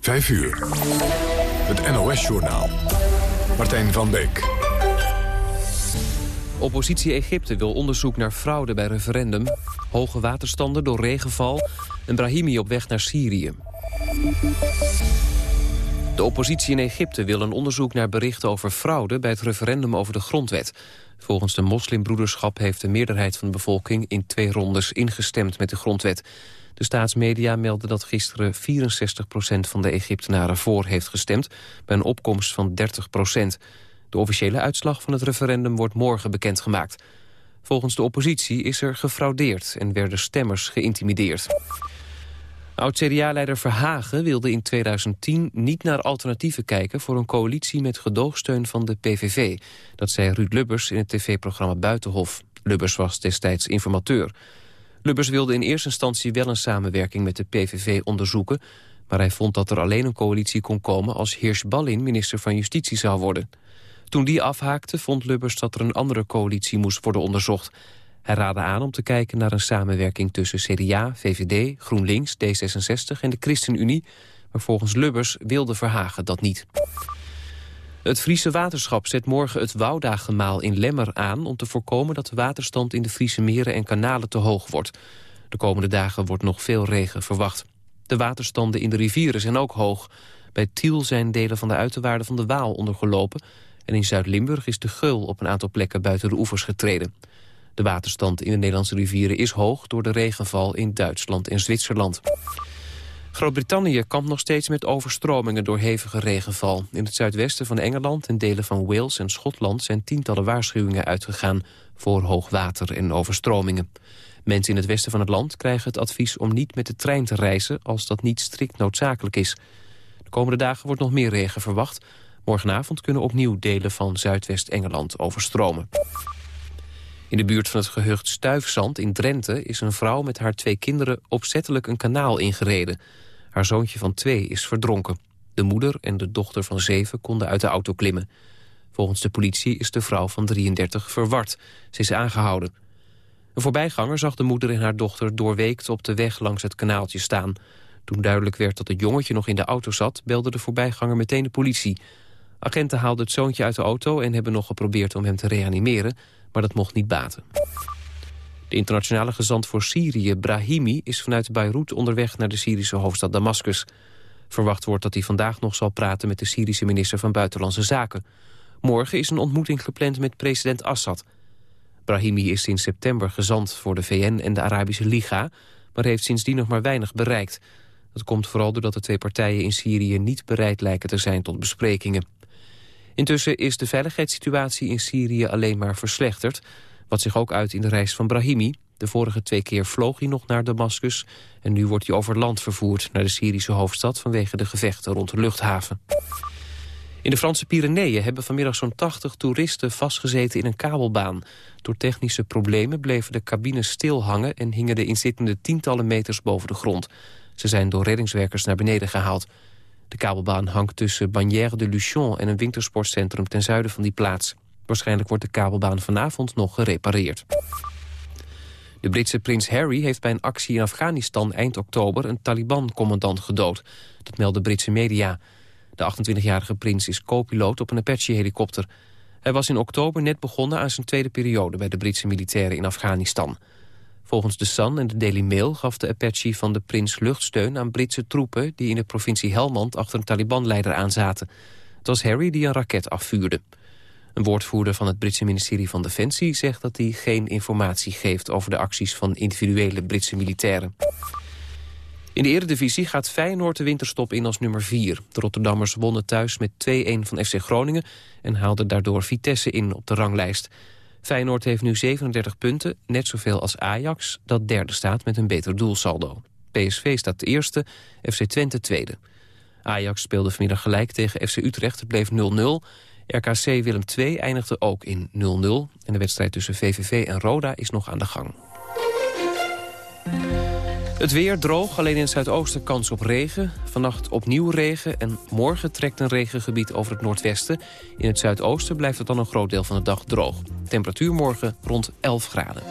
5 uur. Het NOS-journaal. Martijn van Beek. Oppositie Egypte wil onderzoek naar fraude bij referendum. Hoge waterstanden door regenval. En Brahimi op weg naar Syrië. De oppositie in Egypte wil een onderzoek naar berichten over fraude... bij het referendum over de grondwet. Volgens de moslimbroederschap heeft de meerderheid van de bevolking... in twee rondes ingestemd met de grondwet. De staatsmedia melden dat gisteren 64% van de Egyptenaren voor heeft gestemd... bij een opkomst van 30% De officiële uitslag van het referendum wordt morgen bekendgemaakt. Volgens de oppositie is er gefraudeerd en werden stemmers geïntimideerd. Oud-CDA-leider Verhagen wilde in 2010 niet naar alternatieven kijken... voor een coalitie met gedoogsteun van de PVV. Dat zei Ruud Lubbers in het tv-programma Buitenhof. Lubbers was destijds informateur. Lubbers wilde in eerste instantie wel een samenwerking met de PVV onderzoeken... maar hij vond dat er alleen een coalitie kon komen... als Heers Ballin minister van Justitie zou worden. Toen die afhaakte vond Lubbers dat er een andere coalitie moest worden onderzocht... Hij raadde aan om te kijken naar een samenwerking tussen CDA, VVD, GroenLinks, D66 en de ChristenUnie. Maar volgens Lubbers wilde Verhagen dat niet. Het Friese waterschap zet morgen het Woudagemaal in Lemmer aan... om te voorkomen dat de waterstand in de Friese meren en kanalen te hoog wordt. De komende dagen wordt nog veel regen verwacht. De waterstanden in de rivieren zijn ook hoog. Bij Tiel zijn delen van de uiterwaarden van de Waal ondergelopen... en in Zuid-Limburg is de geul op een aantal plekken buiten de oevers getreden. De waterstand in de Nederlandse rivieren is hoog... door de regenval in Duitsland en Zwitserland. Groot-Brittannië kampt nog steeds met overstromingen door hevige regenval. In het zuidwesten van Engeland en delen van Wales en Schotland... zijn tientallen waarschuwingen uitgegaan voor hoogwater en overstromingen. Mensen in het westen van het land krijgen het advies om niet met de trein te reizen... als dat niet strikt noodzakelijk is. De komende dagen wordt nog meer regen verwacht. Morgenavond kunnen opnieuw delen van Zuidwest-Engeland overstromen. In de buurt van het gehucht Stuifzand in Drenthe is een vrouw met haar twee kinderen opzettelijk een kanaal ingereden. Haar zoontje van twee is verdronken. De moeder en de dochter van zeven konden uit de auto klimmen. Volgens de politie is de vrouw van 33 verward. Ze is aangehouden. Een voorbijganger zag de moeder en haar dochter doorweekt op de weg langs het kanaaltje staan. Toen duidelijk werd dat het jongetje nog in de auto zat, belde de voorbijganger meteen de politie. Agenten haalden het zoontje uit de auto en hebben nog geprobeerd om hem te reanimeren, maar dat mocht niet baten. De internationale gezant voor Syrië, Brahimi, is vanuit Beirut onderweg naar de Syrische hoofdstad Damascus. Verwacht wordt dat hij vandaag nog zal praten met de Syrische minister van Buitenlandse Zaken. Morgen is een ontmoeting gepland met president Assad. Brahimi is sinds september gezant voor de VN en de Arabische Liga... maar heeft sindsdien nog maar weinig bereikt. Dat komt vooral doordat de twee partijen in Syrië niet bereid lijken te zijn tot besprekingen. Intussen is de veiligheidssituatie in Syrië alleen maar verslechterd... wat zich ook uit in de reis van Brahimi. De vorige twee keer vloog hij nog naar Damascus... en nu wordt hij over land vervoerd naar de Syrische hoofdstad... vanwege de gevechten rond de luchthaven. In de Franse Pyreneeën hebben vanmiddag zo'n 80 toeristen vastgezeten in een kabelbaan. Door technische problemen bleven de cabines stilhangen... en hingen de inzittenden tientallen meters boven de grond. Ze zijn door reddingswerkers naar beneden gehaald. De kabelbaan hangt tussen Bagnères de Luchon en een wintersportcentrum ten zuiden van die plaats. Waarschijnlijk wordt de kabelbaan vanavond nog gerepareerd. De Britse prins Harry heeft bij een actie in Afghanistan eind oktober een Taliban-commandant gedood. Dat melden Britse media. De 28-jarige prins is co-piloot op een Apache-helikopter. Hij was in oktober net begonnen aan zijn tweede periode bij de Britse militairen in Afghanistan. Volgens de Sun en de Daily Mail gaf de Apache van de prins luchtsteun aan Britse troepen... die in de provincie Helmand achter een Taliban-leider aanzaten. Het was Harry die een raket afvuurde. Een woordvoerder van het Britse ministerie van Defensie zegt dat hij geen informatie geeft over de acties van individuele Britse militairen. In de eredivisie gaat Feyenoord de winterstop in als nummer 4. De Rotterdammers wonnen thuis met 2-1 van FC Groningen... en haalden daardoor Vitesse in op de ranglijst. Feyenoord heeft nu 37 punten, net zoveel als Ajax... dat derde staat met een beter doelsaldo. PSV staat eerste, FC Twente tweede. Ajax speelde vanmiddag gelijk tegen FC Utrecht, bleef 0-0. RKC Willem II eindigde ook in 0-0. En de wedstrijd tussen VVV en Roda is nog aan de gang. Het weer droog, alleen in het zuidoosten kans op regen. Vannacht opnieuw regen en morgen trekt een regengebied over het noordwesten. In het zuidoosten blijft het dan een groot deel van de dag droog. Temperatuur morgen rond 11 graden.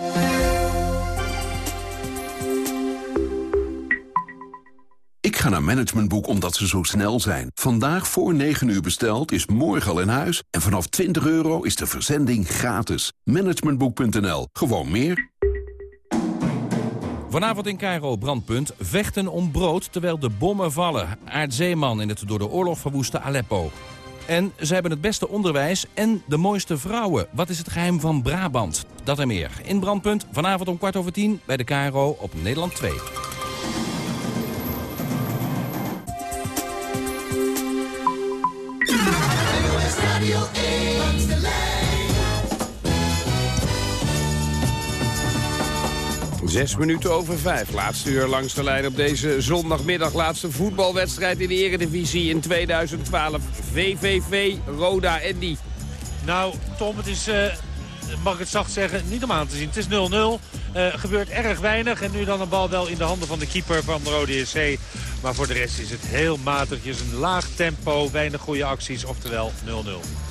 Ik ga naar Managementboek omdat ze zo snel zijn. Vandaag voor 9 uur besteld is morgen al in huis. En vanaf 20 euro is de verzending gratis. Managementboek.nl. Gewoon meer. Vanavond in Cairo brandpunt. Vechten om brood terwijl de bommen vallen. Aard Zeeman in het door de oorlog verwoeste Aleppo. En ze hebben het beste onderwijs en de mooiste vrouwen. Wat is het geheim van Brabant? Dat en meer. In Brandpunt, vanavond om kwart over tien bij de KRO op Nederland 2. Zes minuten over vijf. Laatste uur langs de lijn op deze zondagmiddag. Laatste voetbalwedstrijd in de Eredivisie in 2012. VVV Roda Andy. Nou, Tom, het is, uh, mag ik het zacht zeggen, niet om aan te zien. Het is 0-0. Uh, eh, gebeurt erg weinig. En nu dan een bal wel in de handen van de keeper van de Rode SC. Maar voor de rest is het heel matig. Een laag tempo, weinig goede acties. Oftewel 0-0.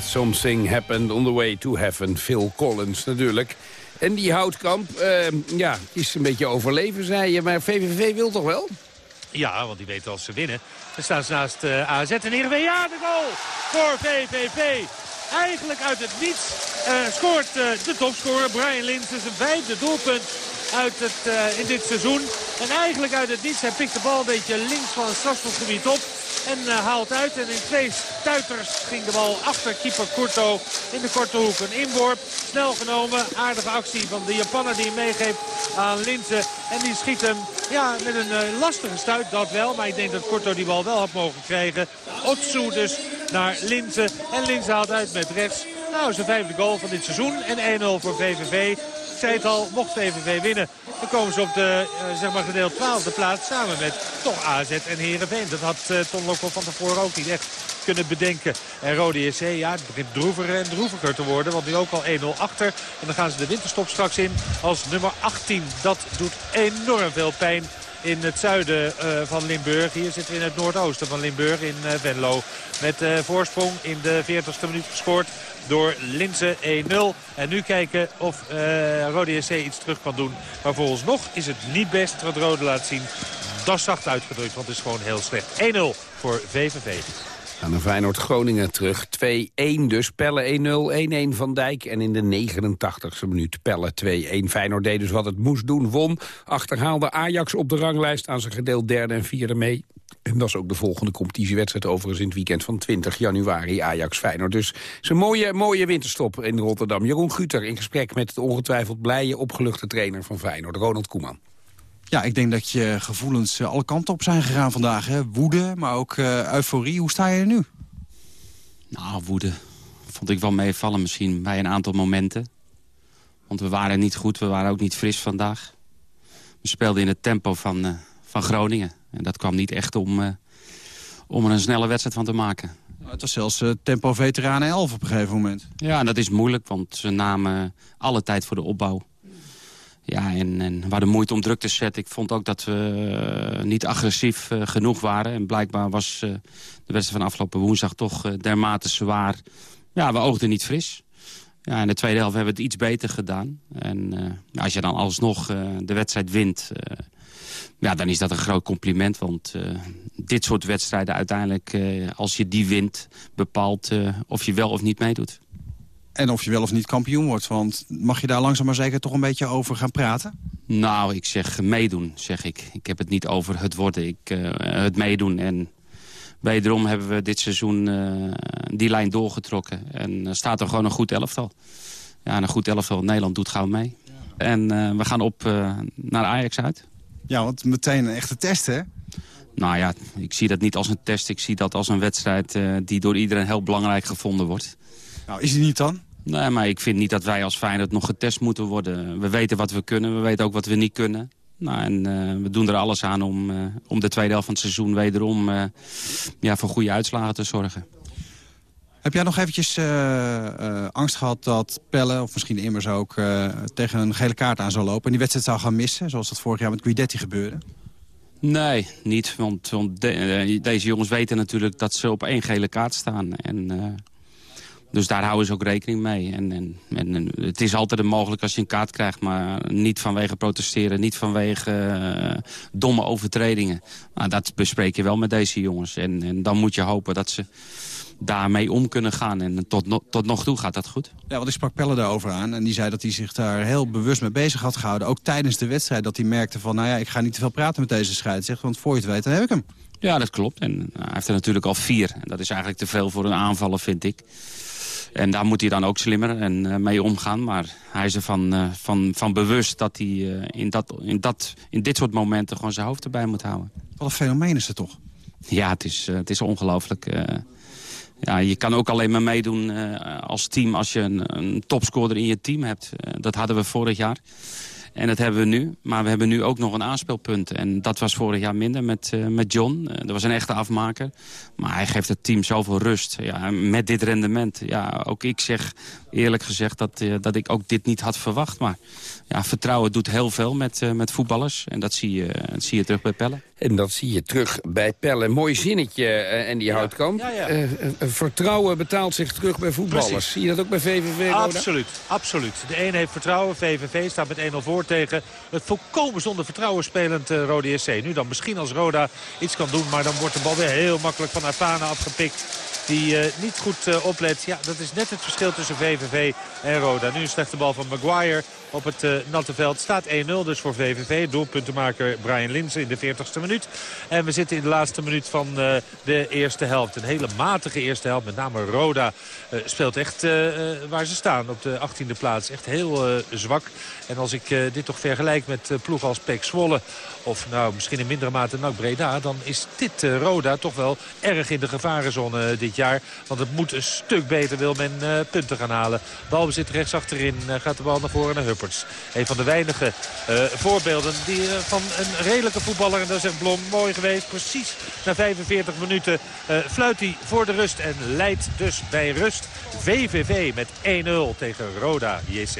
Something happened on the way to heaven. Phil Collins natuurlijk. En die houtkamp, uh, ja, is een beetje overleven, zei je. Maar VVV wil toch wel? Ja, want die weten als ze winnen. Dan staan ze naast uh, AZ en Heerenveen. Ja, de goal voor VVV. eigenlijk uit het niets scoort de topscorer Brian Linsen zijn vijfde doelpunt uit het, in dit seizoen. En eigenlijk uit het niets, hij pikt de bal een beetje links van het strafschopgebied op. En uh, haalt uit. En in twee stuiters ging de bal achter keeper Kurto in de korte hoek. Een inworp. Snel genomen. Aardige actie van de Japaner die hem meegeeft aan Linzen. En die schiet hem ja, met een uh, lastige stuit. Dat wel. Maar ik denk dat Kurto die bal wel had mogen krijgen. Otsu dus naar Linzen. En Linzen haalt uit met rechts. Nou, zijn vijfde goal van dit seizoen. En 1-0 voor VVV zei het al, mocht VVV winnen, dan komen ze op de uh, zeg maar gedeeld 12e plaats samen met toch AZ en Heerenveen. Dat had uh, Ton Lokkel van tevoren ook niet echt kunnen bedenken. En Rode SC, ja, het begint droeviger en droeviger te worden. Want nu ook al 1-0 achter. En dan gaan ze de winterstop straks in als nummer 18. Dat doet enorm veel pijn in het zuiden uh, van Limburg. Hier zitten we in het noordoosten van Limburg in uh, Venlo. Met uh, voorsprong in de 40ste minuut gescoord door Linse 1-0. En nu kijken of uh, Rode SC iets terug kan doen. Maar volgens nog is het niet best wat Rode laat zien. Dat is zacht uitgedrukt, want het is gewoon heel slecht. 1-0 voor VVV. Aan de Feyenoord-Groningen terug. 2-1 dus. Pelle 1-0, 1-1 Van Dijk. En in de 89ste minuut Pelle 2-1. Feyenoord deed dus wat het moest doen, won. Achterhaalde Ajax op de ranglijst aan zijn gedeeld derde en vierde mee. En dat is ook de volgende competitiewedstrijd overigens in het weekend van 20 januari Ajax-Feyenoord. Dus het is een mooie, mooie winterstop in Rotterdam. Jeroen Guter in gesprek met de ongetwijfeld blije, opgeluchte trainer van Feyenoord, Ronald Koeman. Ja, ik denk dat je gevoelens eh, alle kanten op zijn gegaan vandaag. Hè? Woede, maar ook uh, euforie. Hoe sta je er nu? Nou, woede vond ik wel meevallen misschien bij een aantal momenten. Want we waren niet goed, we waren ook niet fris vandaag. We speelden in het tempo van, uh, van Groningen. En dat kwam niet echt om, om er een snelle wedstrijd van te maken. Het was zelfs tempo veteranen 11 op een gegeven moment. Ja, en dat is moeilijk, want ze namen alle tijd voor de opbouw. Ja, en, we hadden moeite om druk te zetten. Ik vond ook dat we uh, niet agressief uh, genoeg waren. En blijkbaar was uh, de wedstrijd van afgelopen woensdag toch dermate zwaar. Ja, we oogden niet fris. Ja, in de tweede helft hebben we het iets beter gedaan. En als je dan alsnog de wedstrijd wint... ja, dan is dat een groot compliment. Want dit soort wedstrijden uiteindelijk, als je die wint... bepaalt of je wel of niet meedoet. En of je wel of niet kampioen wordt. Want mag je daar langzaam maar zeker toch een beetje over gaan praten? Nou, ik zeg meedoen, zeg ik. Ik heb het niet over het worden, ik, uh, het meedoen. En wederom hebben we dit seizoen uh, die lijn doorgetrokken. En uh, staat er gewoon een goed elftal. Ja, een goed elftal. Nederland doet gauw mee. Ja. En we gaan op naar Ajax uit. Ja, want meteen een echte test, hè? Nou ja, ik zie dat niet als een test. Ik zie dat als een wedstrijd die door iedereen heel belangrijk gevonden wordt. Nou, is die niet dan? Nee, maar ik vind niet dat wij als Feyenoord nog getest moeten worden. We weten wat we kunnen, we weten ook wat we niet kunnen. Nou, en uh, we doen er alles aan om, uh, om de tweede helft van het seizoen wederom uh, ja, voor goede uitslagen te zorgen. Heb jij nog eventjes angst gehad dat Pelle, of misschien Immers ook, tegen een gele kaart aan zou lopen... en die wedstrijd zou gaan missen, zoals dat vorig jaar met Guidetti gebeurde? Nee, niet. Want, want de, deze jongens weten natuurlijk dat ze op één gele kaart staan. En dus daar houden ze ook rekening mee. En, en, en, het is altijd een mogelijk als je een kaart krijgt... maar niet vanwege protesteren, niet vanwege uh, domme overtredingen. Maar dat bespreek je wel met deze jongens. En, en dan moet je hopen dat ze daarmee om kunnen gaan. En tot, no tot nog toe gaat dat goed. Ja, want ik sprak Pelle daarover aan. En die zei dat hij zich daar heel bewust mee bezig had gehouden. Ook tijdens de wedstrijd dat hij merkte van... nou ja, ik ga niet te veel praten met deze scheidsrechter. Want voor je het weet, dan heb ik hem. Ja, dat klopt. En uh, hij heeft er natuurlijk al vier. En dat is eigenlijk te veel voor een aanvaller, vind ik. En daar moet hij dan ook slimmer en, uh, mee omgaan. Maar hij is ervan uh, van, van bewust dat hij uh, in, dat, in, dat, in dit soort momenten gewoon zijn hoofd erbij moet houden. Wat een fenomeen is het toch? Ja, het is, het is ongelooflijk. ja, je kan ook alleen maar meedoen als team als je een, een topscorer in je team hebt. dat hadden we vorig jaar. En dat hebben we nu. Maar we hebben nu ook nog een aanspeelpunt. En dat was vorig jaar minder met, uh, met John. Uh, dat was een echte afmaker. Maar hij geeft het team zoveel rust. Ja, met dit rendement. Ja, ook ik zeg eerlijk gezegd dat, uh, dat ik ook dit niet had verwacht. Maar ja, vertrouwen doet heel veel met, met voetballers. En dat zie je, dat zie je terug bij Pelle. En dat zie je terug bij Pelle. Mooi zinnetje, uh, en die ja. houtkamp. Ja, ja. Uh, vertrouwen betaalt zich terug bij voetballers. Precies. Zie je dat ook bij VVV? Absoluut, absoluut. De een heeft vertrouwen. VVV staat met 1-0 voor tegen het volkomen zonder vertrouwen spelend uh, Rode SC. Nu dan misschien als Roda iets kan doen, maar dan wordt de bal weer heel makkelijk van Afana afgepikt die uh, niet goed uh, oplet. Ja, dat is net het verschil tussen VVV en Roda. Nu een slechte bal van Maguire op het uh, natte veld. Staat 1-0 dus voor VVV. Doelpuntenmaker Brian Linsen in de 40ste minuut. En we zitten in de laatste minuut van de eerste helft. Een hele matige eerste helft. Met name Roda speelt echt waar ze staan op de 18e plaats. Echt heel zwak. En als ik dit toch vergelijk met ploeg als Pek Zwolle... of nou misschien in mindere mate NAC Breda... dan is dit Roda toch wel erg in de gevarenzone dit jaar. Want het moet een stuk beter wil men punten gaan halen. Balbezit rechts achterin gaat de bal naar voren naar Een van de weinige uh, voorbeelden die, van een redelijke voetballer. En dat is echt Blom mooi geweest. Precies na 45 minuten fluit hij voor de rust. En leidt dus bij rust VVV met 1-0 tegen Roda JC.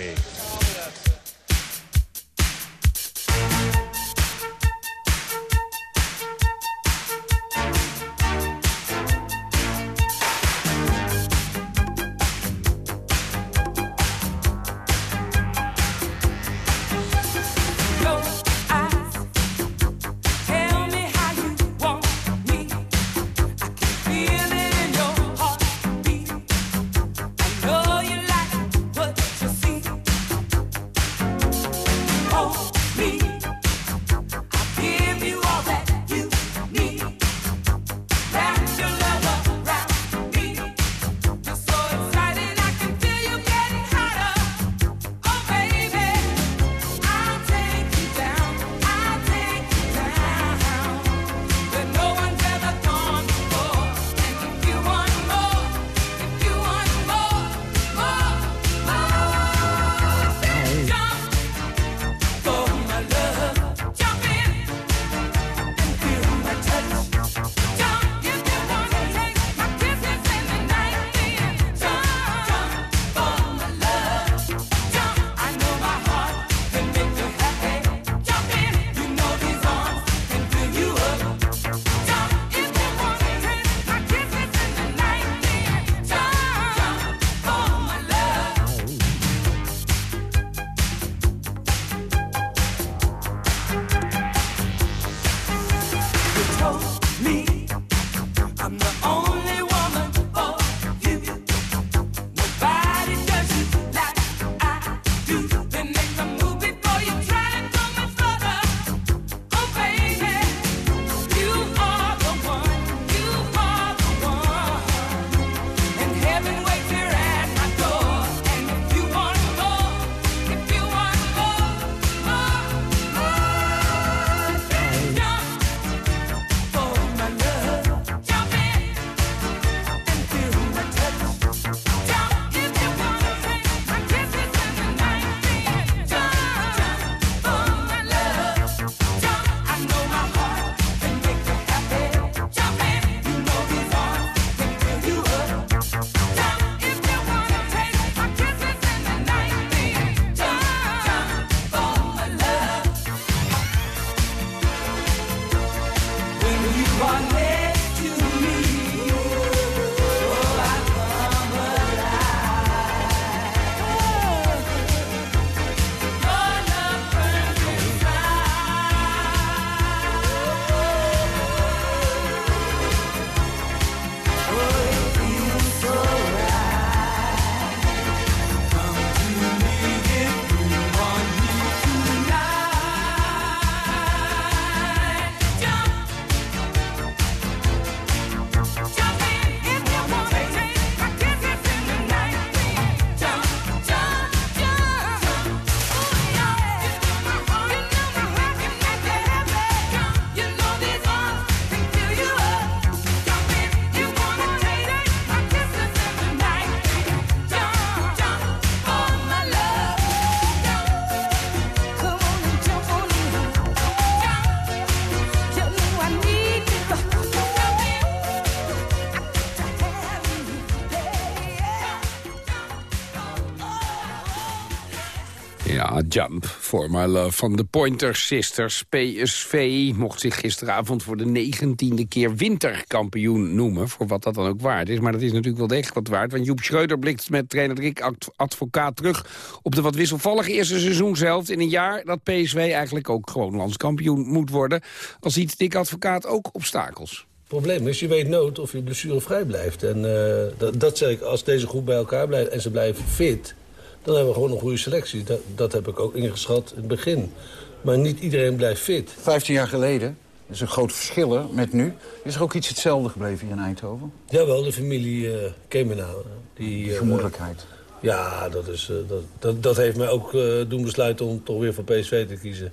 Jump for My Love van de Pointer Sisters. PSV mocht zich gisteravond voor de negentiende keer winterkampioen noemen. Voor wat dat dan ook waard is. Maar dat is natuurlijk wel degelijk wat waard. Want Joep Schreuder blikt met trainer Rick Advocaat terug... op de wat wisselvallige eerste seizoen zelf in een jaar... dat PSV eigenlijk ook gewoon landskampioen moet worden. Al ziet Dick Advocaat ook obstakels. Probleem is, je weet nooit of je blessurevrij blijft. En uh, dat, dat zeg ik, als deze groep bij elkaar blijft en ze blijven fit dan hebben we gewoon een goede selectie. Dat, dat heb ik ook ingeschat in het begin. Maar niet iedereen blijft fit. 15 jaar geleden, dat is een groot verschil met nu. Is er ook iets hetzelfde gebleven hier in Eindhoven? Jawel, de familie uh, Kemenau. Die, uh, vermoedelijkheid. Ja, dat, is, uh, dat, dat, dat, heeft mij ook doen besluiten om toch weer voor PSV te kiezen.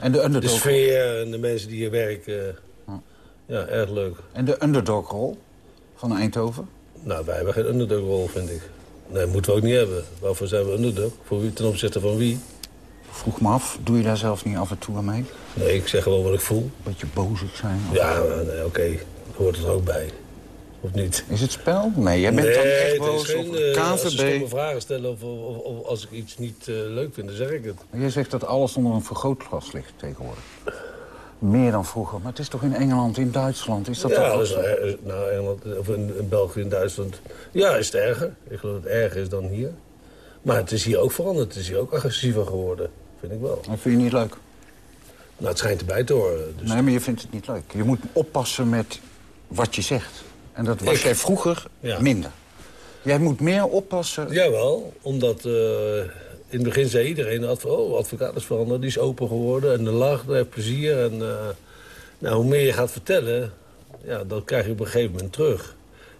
En de underdog? De sfeer en de mensen die hier werken. Ja, erg leuk. En de underdog-rol van Eindhoven? Nou, wij hebben geen underdog-rol, vind ik. Nee, moeten we ook niet hebben. Waarvoor zijn we underdog? Voor wie, ten opzichte van wie? Vroeg me af, doe je daar zelf niet af en toe aan mee? Nee, ik zeg gewoon wat ik voel. Beetje bozig zijn? Ja, nee, oké. Okay. Hoort het er ook bij. Of niet? Is het spel? Nee, jij bent nee, dan echt boos geen, op KVB. Als vragen stellen of, of, of, als ik iets niet uh, leuk vind, dan zeg ik het. Maar jij zegt dat alles onder een vergrootglas ligt tegenwoordig. Meer dan vroeger. Maar het is toch in Engeland, in Duitsland? Is dat ja, toch dus, nou, Engeland, of in, in, België, in Duitsland. Ja, is het erger. Ik geloof dat het erger is dan hier. Maar het is hier ook veranderd. Het is hier ook agressiever geworden. Vind ik wel. Dat vind je niet leuk? Nou, het schijnt erbij te horen. Dus... Nee, maar je vindt het niet leuk. Je moet oppassen met wat je zegt. En dat was ik... jij vroeger ja. minder. Jij moet meer oppassen... Jawel, omdat... Uh, in het begin zei iedereen, oh, advocaat is veranderd, die is open geworden. En de lach, daar heeft plezier. En, uh, nou, hoe meer je gaat vertellen, ja, dat krijg je op een gegeven moment terug.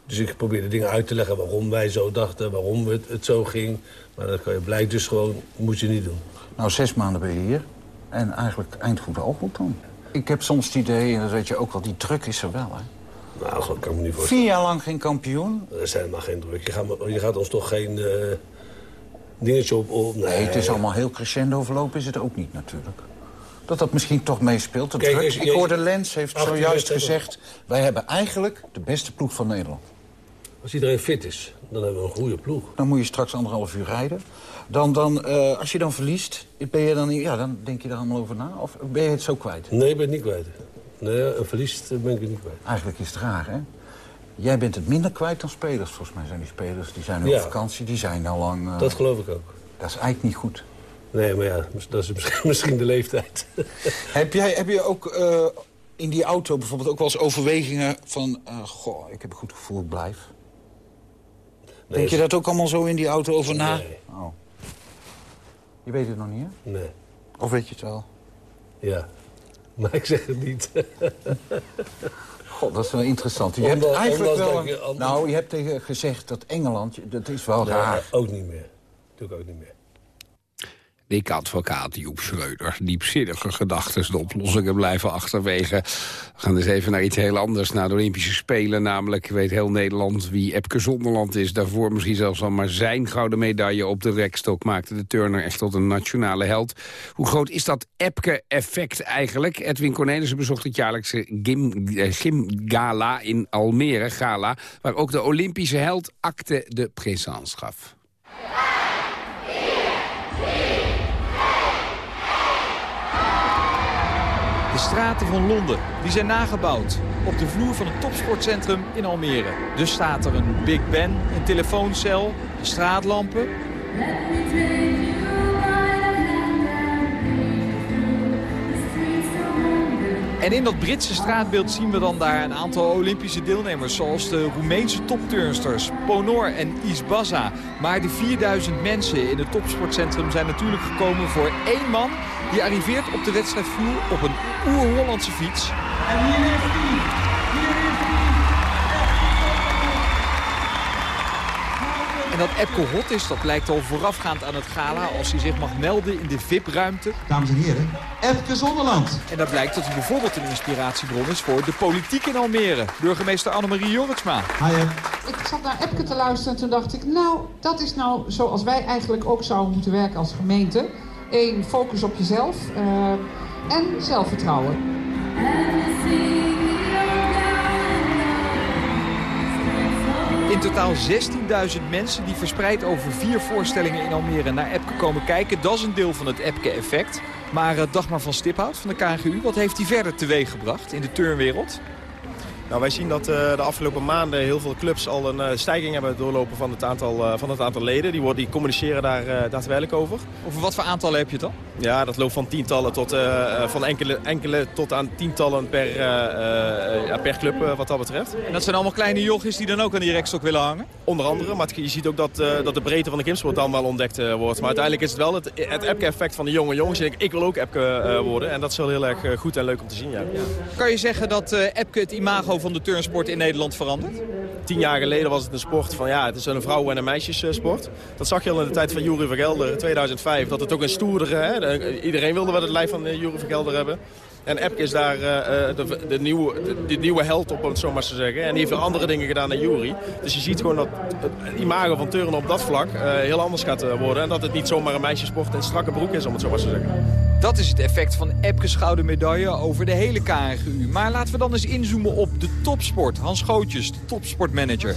Dus ik probeerde dingen uit te leggen waarom wij zo dachten, waarom het, het zo ging. Maar dat kan je blijkt dus gewoon, moet je niet doen. Nou, zes maanden ben je hier. En eigenlijk eindgoed al goed dan. Ik heb soms het idee, en dat weet je ook wel, die druk is er wel, hè? Nou, dat kan ik me niet voorstellen. Vier jaar lang geen kampioen? Er is helemaal geen druk. Je gaat, je gaat ons toch geen... Uh, dingetje op... op nee. nee. het is allemaal heel crescendo verlopen, is het ook niet natuurlijk. Dat dat misschien toch meespeelt, de Kijk, druk. Ik hoorde Lens heeft zojuist gezegd... wij hebben eigenlijk de beste ploeg van Nederland. Als iedereen fit is, dan hebben we een goede ploeg. Dan moet je straks anderhalf uur rijden. Dan, dan, uh, als je dan verliest, ben je dan, ja, dan denk je er allemaal over na? Of ben je het zo kwijt? Nee, ik ben het niet kwijt. Nee, een verlies ben ik niet kwijt. Eigenlijk is het raar, hè? Jij bent het minder kwijt dan spelers. Volgens mij zijn die spelers, die zijn nu ja. op vakantie, die zijn al lang... Uh, dat geloof ik ook. Dat is eigenlijk niet goed. Nee, maar ja, dat is misschien de leeftijd. heb, jij, heb je ook uh, in die auto bijvoorbeeld ook wel eens overwegingen van... Uh, goh, ik heb een goed gevoel, ik blijf? Nee, Denk je dat ook allemaal zo in die auto over na? Nee. Oh. Je weet het nog niet, hè? Nee. Of weet je het wel? Ja, maar ik zeg het niet. God, dat is wel interessant. Je hebt eigenlijk wel... Een, je, nou, je hebt tegen gezegd dat Engeland... Dat is wel nee, raar. Ook niet meer. Doe ik ook niet meer. Dik advocaat Joep Schreuder. Diepzinnige gedachten, de oplossingen blijven achterwege. We gaan dus even naar iets heel anders, naar de Olympische Spelen. Namelijk, weet heel Nederland wie Epke Zonderland is. Daarvoor misschien zelfs al maar zijn gouden medaille op de rekstok... maakte de turner echt tot een nationale held. Hoe groot is dat Epke-effect eigenlijk? Edwin Cornelissen bezocht het jaarlijkse gym, eh, gymgala in Almere, gala... waar ook de Olympische held acte de présence gaf. De straten van Londen die zijn nagebouwd op de vloer van het topsportcentrum in Almere. Dus staat er een Big Ben, een telefooncel, straatlampen. En in dat Britse straatbeeld zien we dan daar een aantal Olympische deelnemers... zoals de Roemeense topturnsters Ponor en Isbaza. Maar de 4000 mensen in het topsportcentrum zijn natuurlijk gekomen voor één man... die arriveert op de wedstrijdvloer op een oer-Hollandse fiets. En hier is hij, En dat Epco Hot is, dat lijkt al voorafgaand aan het gala... als hij zich mag melden in de VIP-ruimte. Dames en heren, Epke Zonderland. En dat blijkt dat hij bijvoorbeeld een inspiratiebron is... voor de politiek in Almere. Burgemeester Annemarie Jorritsma. Hi, Ik zat naar Epke te luisteren en toen dacht ik... nou, dat is nou zoals wij eigenlijk ook zouden moeten werken als gemeente. Eén, focus op jezelf. Uh, en zelfvertrouwen. In totaal 16.000 mensen die verspreid over vier voorstellingen in Almere naar Epke komen kijken. Dat is een deel van het Epke-effect. Maar uh, Dagmar van Stiphout van de KNGU, wat heeft hij verder teweeg gebracht in de turnwereld? Nou, wij zien dat uh, de afgelopen maanden heel veel clubs al een uh, stijging hebben doorlopen van het aantal, uh, van het aantal leden. Die, worden, die communiceren daar daadwerkelijk over. Over wat voor aantallen heb je het dan? Ja, dat loopt van tientallen tot van enkele, enkele tot aan tientallen per, ja, per club wat dat betreft. En dat zijn allemaal kleine jochies die dan ook aan die rekstok willen hangen? Onder andere, maar je ziet ook dat, dat de breedte van de gymsport dan wel ontdekt wordt. Maar uiteindelijk is het wel het, het Epke-effect van de jonge jongens. Ik, ik wil ook Epke worden en dat is wel heel erg goed en leuk om te zien. Ja. Kan je zeggen dat Epke het imago van de turnsport in Nederland veranderd? Tien jaar geleden was het een sport van ja, het is een vrouwen- en een meisjessport. Dat zag je al in de tijd van Jury Vergelder in 2005. Dat het ook een stoerdere, hè, iedereen wilde wel het lijf van Jury Vergelder hebben. En Epke is daar uh, de, de, nieuwe, de, nieuwe held op, om het zo maar te zeggen. En die heeft er andere dingen gedaan dan Jury. Dus je ziet gewoon dat het imago van turnen op dat vlak heel anders gaat worden. En dat het niet zomaar een meisjesport in strakke broek is, om het zo maar te zeggen. Dat is het effect van Epke's gouden medaille over de hele KNGU. Maar laten we dan eens inzoomen op de topsport. Hans Gootjes, de topsportmanager. Uh,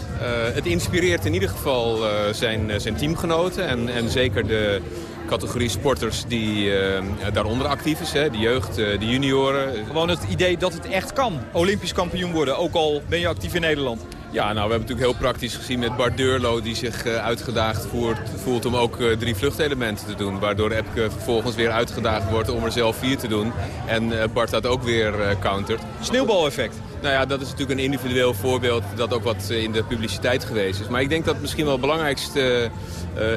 het inspireert in ieder geval zijn, zijn teamgenoten en, en zeker de categorie sporters die uh, daaronder actief is. Hè? De jeugd, de junioren. Gewoon het idee dat het echt kan. Olympisch kampioen worden, ook al ben je actief in Nederland. Ja, nou, we hebben natuurlijk heel praktisch gezien met Bart Deurlo... die zich uh, uitgedaagd voelt, voelt om ook uh, drie vluchtelementen te doen. Waardoor Epke vervolgens weer uitgedaagd wordt om er zelf vier te doen. En uh, Bart dat ook weer countert. Sneeuwbaleffect. Nou ja, dat is natuurlijk een individueel voorbeeld dat ook wat in de publiciteit geweest is. Maar ik denk dat misschien wel het belangrijkste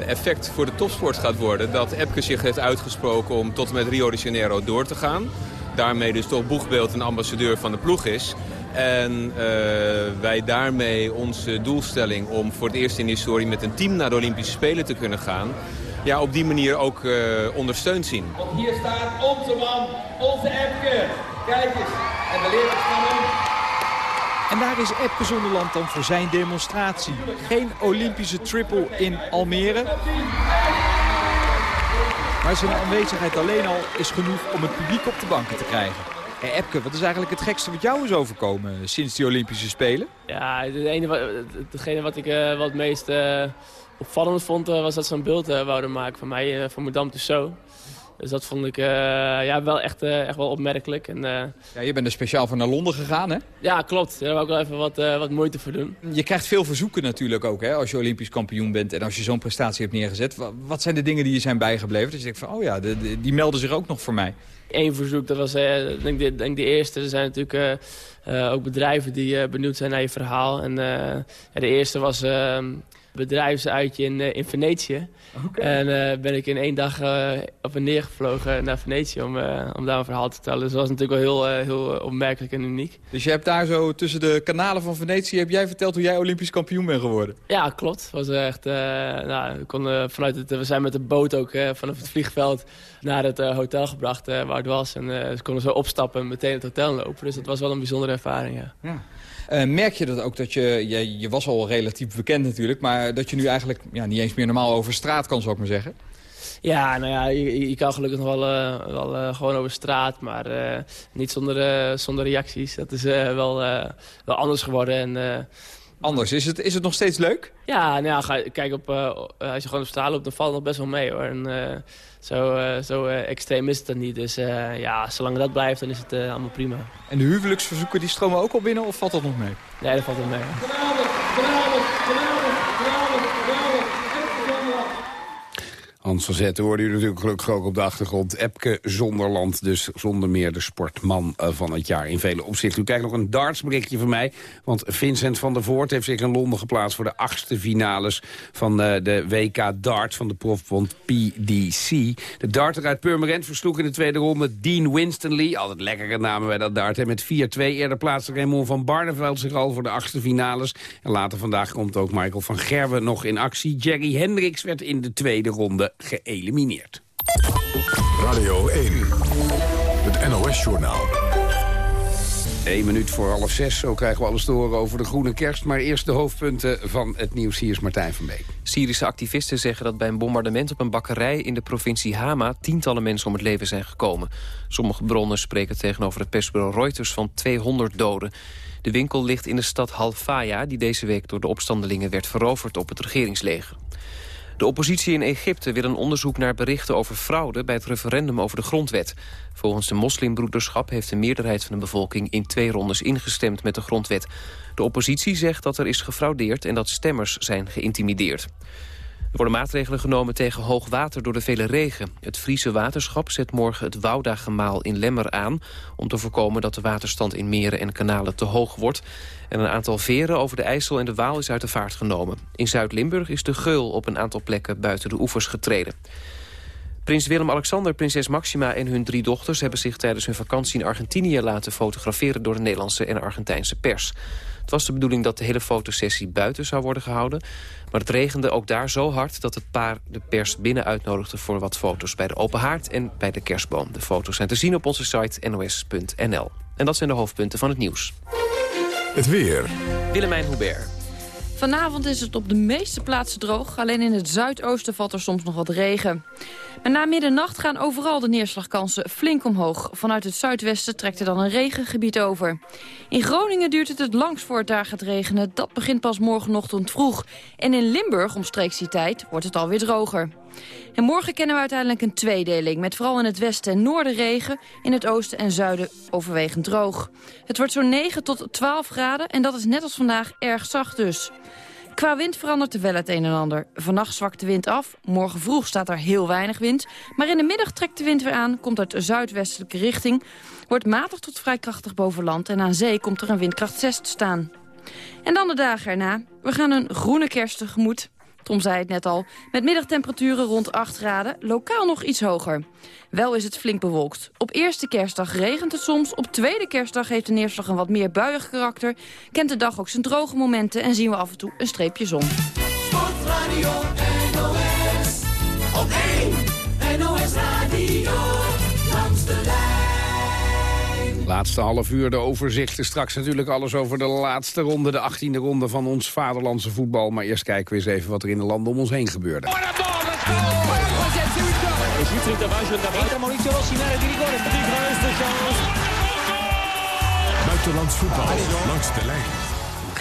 effect voor de topsport gaat worden... dat Epke zich heeft uitgesproken om tot en met Rio de Janeiro door te gaan. Daarmee dus toch boegbeeld en ambassadeur van de ploeg is. En uh, wij daarmee onze doelstelling om voor het eerst in de historie met een team naar de Olympische Spelen te kunnen gaan... Ja, op die manier ook uh, ondersteund zien. Want hier staat onze man, onze Epke. Kijk eens, en de leerders van hem. En daar is Epke Zonderland dan voor zijn demonstratie. Geen Olympische triple in Almere. Maar zijn aanwezigheid alleen al is genoeg om het publiek op de banken te krijgen. Hey Epke, wat is eigenlijk het gekste wat jou is overkomen sinds die Olympische Spelen? Ja, het ene, hetgene wat ik uh, wat het meest uh, opvallend vond, uh, was dat ze een beeld wouden maken van mij, voor Madame Tussauds. Dus dat vond ik ja, wel echt, echt wel opmerkelijk. En, ja, je bent er speciaal voor naar Londen gegaan, hè? Ja, klopt. Daar ik ook wel even wat, wat moeite voor doen. Je krijgt veel verzoeken natuurlijk ook, hè, als je Olympisch kampioen bent... en als je zo'n prestatie hebt neergezet. Wat zijn de dingen die je zijn bijgebleven? Dat je denkt van, oh ja, de, de, die melden zich ook nog voor mij. Eén verzoek, dat was uh, denk, de, denk de eerste. Er zijn natuurlijk uh, uh, ook bedrijven die benieuwd zijn naar je verhaal. En de eerste was ehm, bedrijfsuitje in, in Venetië. Okay. En ben ik in één dag op en neer gevlogen naar Venetië om, om daar een verhaal te vertellen. Dus dat was natuurlijk wel heel, heel opmerkelijk en uniek. Dus je hebt daar zo tussen de kanalen van Venetië... heb jij verteld hoe jij Olympisch kampioen bent geworden? Ja, klopt. Was echt, nou, we, konden vanuit het, we zijn met de boot ook vanaf het vliegveld naar het hotel gebracht waar het was. En ze konden zo opstappen en meteen het hotel lopen. Dus dat was wel een bijzondere ervaring, ja. ja. Uh, merk je dat ook dat je, je, je was al relatief bekend natuurlijk... maar dat je nu eigenlijk ja, niet eens meer normaal over straat kan, zou ik maar zeggen? Ja, nou ja, je, kan gelukkig nog wel, uh, wel uh, gewoon over straat, maar niet zonder, zonder reacties. Dat is wel, wel anders geworden. En, anders, is het, is het nog steeds leuk? Ja, nou ja, ga, kijk, op, als je gewoon op straat loopt, dan valt het nog best wel mee hoor. En, zo, uh, zo uh, extreem is het dan niet. Dus uh, ja, zolang dat blijft, dan is het allemaal prima. En de huwelijksverzoeken die stromen ook al binnen of valt dat nog mee? Nee, dat valt wel mee. Hans van Zetten hoorde u natuurlijk gelukkig ook op de achtergrond. Epke Zonderland, dus zonder meer de sportman van het jaar in vele opzichten. U krijgt nog een dartsberichtje van mij. Want Vincent van der Voort heeft zich in Londen geplaatst... voor de achtste finales van de WK Dart van de profbond PDC. De darter uit Purmerend versloeg in de tweede ronde Dean Winstonley. Altijd lekkere namen bij dat dart. En met 4-2 eerder plaatste Raymond van Barneveld zich al voor de achtste finales. En later vandaag komt ook Michael van Gerwen nog in actie. Jerry Hendricks werd in de tweede ronde geëlimineerd. Radio 1, het NOS-journaal. Eén minuut voor half zes, zo krijgen we alles te horen over de groene kerst. Maar eerst de hoofdpunten van het nieuws. Hier is Martijn van Beek. Syrische activisten zeggen dat bij een bombardement op een bakkerij... in de provincie Hama tientallen mensen om het leven zijn gekomen. Sommige bronnen spreken tegenover het persbureau Reuters van 200 doden. De winkel ligt in de stad Halfaya... die deze week door de opstandelingen werd veroverd op het regeringsleger. De oppositie in Egypte wil een onderzoek naar berichten over fraude... bij het referendum over de grondwet. Volgens de moslimbroederschap heeft de meerderheid van de bevolking... in twee rondes ingestemd met de grondwet. De oppositie zegt dat er is gefraudeerd en dat stemmers zijn geïntimideerd. Er worden maatregelen genomen tegen hoog water door de vele regen. Het Friese waterschap zet morgen het Wouda-gemaal in Lemmer aan... om te voorkomen dat de waterstand in meren en kanalen te hoog wordt. En een aantal veren over de IJssel en de Waal is uit de vaart genomen. In Zuid-Limburg is de geul op een aantal plekken buiten de oevers getreden. Prins Willem-Alexander, prinses Maxima en hun drie dochters... hebben zich tijdens hun vakantie in Argentinië laten fotograferen... door de Nederlandse en Argentijnse pers. Het was de bedoeling dat de hele fotosessie buiten zou worden gehouden. Maar het regende ook daar zo hard dat het paar de pers binnen uitnodigde... voor wat foto's bij de Open Haard en bij de kerstboom. De foto's zijn te zien op onze site nos.nl. En dat zijn de hoofdpunten van het nieuws. Het weer. Willemijn Hubert. Vanavond is het op de meeste plaatsen droog. Alleen in het zuidoosten valt er soms nog wat regen. Maar na middernacht gaan overal de neerslagkansen flink omhoog. Vanuit het zuidwesten trekt er dan een regengebied over. In Groningen duurt het het langst voor het daar gaat regenen. Dat begint pas morgenochtend vroeg. En in Limburg, omstreeks die tijd, wordt het alweer droger. En morgen kennen we uiteindelijk een tweedeling... met vooral in het westen en noorden regen, in het oosten en zuiden overwegend droog. Het wordt zo'n 9 tot 12 graden en dat is net als vandaag erg zacht dus. Qua wind verandert er wel het een en ander. Vannacht zwakt de wind af, morgen vroeg staat er heel weinig wind... maar in de middag trekt de wind weer aan, komt uit zuidwestelijke richting... wordt matig tot vrij krachtig boven land en aan zee komt er een windkracht 6 te staan. En dan de dagen erna. We gaan een groene kerst tegemoet. Tom zei het net al, met middagtemperaturen rond 8 graden, lokaal nog iets hoger. Wel is het flink bewolkt. Op eerste kerstdag regent het soms, op tweede kerstdag heeft de neerslag een wat meer buiig karakter, kent de dag ook zijn droge momenten en zien we af en toe een streepje zon. Sportradio NOS, op 1 NOS Radio. Laatste half uur de overzichten. Straks natuurlijk alles over de laatste ronde, de 18e ronde van ons vaderlandse voetbal. Maar eerst kijken we eens even wat er in de landen om ons heen gebeurde. Buitenlands voetbal langs de lijn.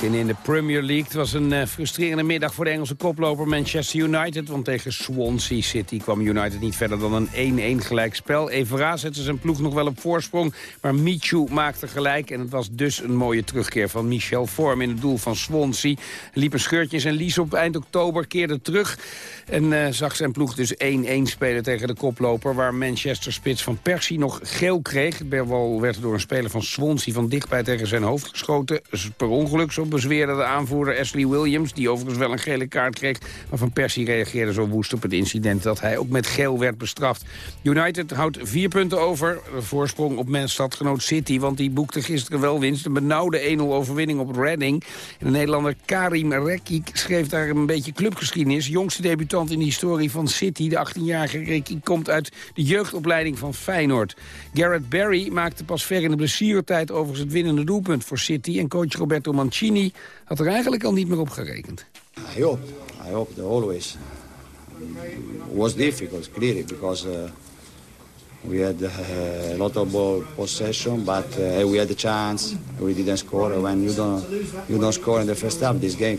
In de Premier League. Het was een uh, frustrerende middag voor de Engelse koploper Manchester United. Want tegen Swansea City kwam United niet verder dan een 1-1 gelijkspel. Evera zette zijn ploeg nog wel op voorsprong. Maar Michu maakte gelijk. En het was dus een mooie terugkeer van Michel Vorm in het doel van Swansea. Liep een scheurtje in zijn lies op eind oktober, keerde terug. En uh, zag zijn ploeg dus 1-1 spelen tegen de koploper... waar Manchester-spits van Persie nog geel kreeg. Het bal werd door een speler van Swansea van dichtbij tegen zijn hoofd geschoten. Per ongeluk, zo bezweerde de aanvoerder Ashley Williams... die overigens wel een gele kaart kreeg. Maar Van Persie reageerde zo woest op het incident... dat hij ook met geel werd bestraft. United houdt vier punten over. De voorsprong op stadgenoot City... want die boekte gisteren wel winst. Een benauwde 1-0 overwinning op Reading. En de Nederlander Karim Rekik schreef daar een beetje clubgeschiedenis. Jongste debutant in de historie van City. De 18-jarige Rekik komt uit de jeugdopleiding van Feyenoord. Garrett Barry maakte pas ver in de blessuretijd overigens het winnende doelpunt voor City. En coach Roberto Mancini had er eigenlijk al niet meer op gerekend. I hope, I hope that always. Was difficult, clearly, because uh, we had uh, a lot of ball possession, but uh, we had the chance. We didn't score. When you don't, you don't score in the first half, this game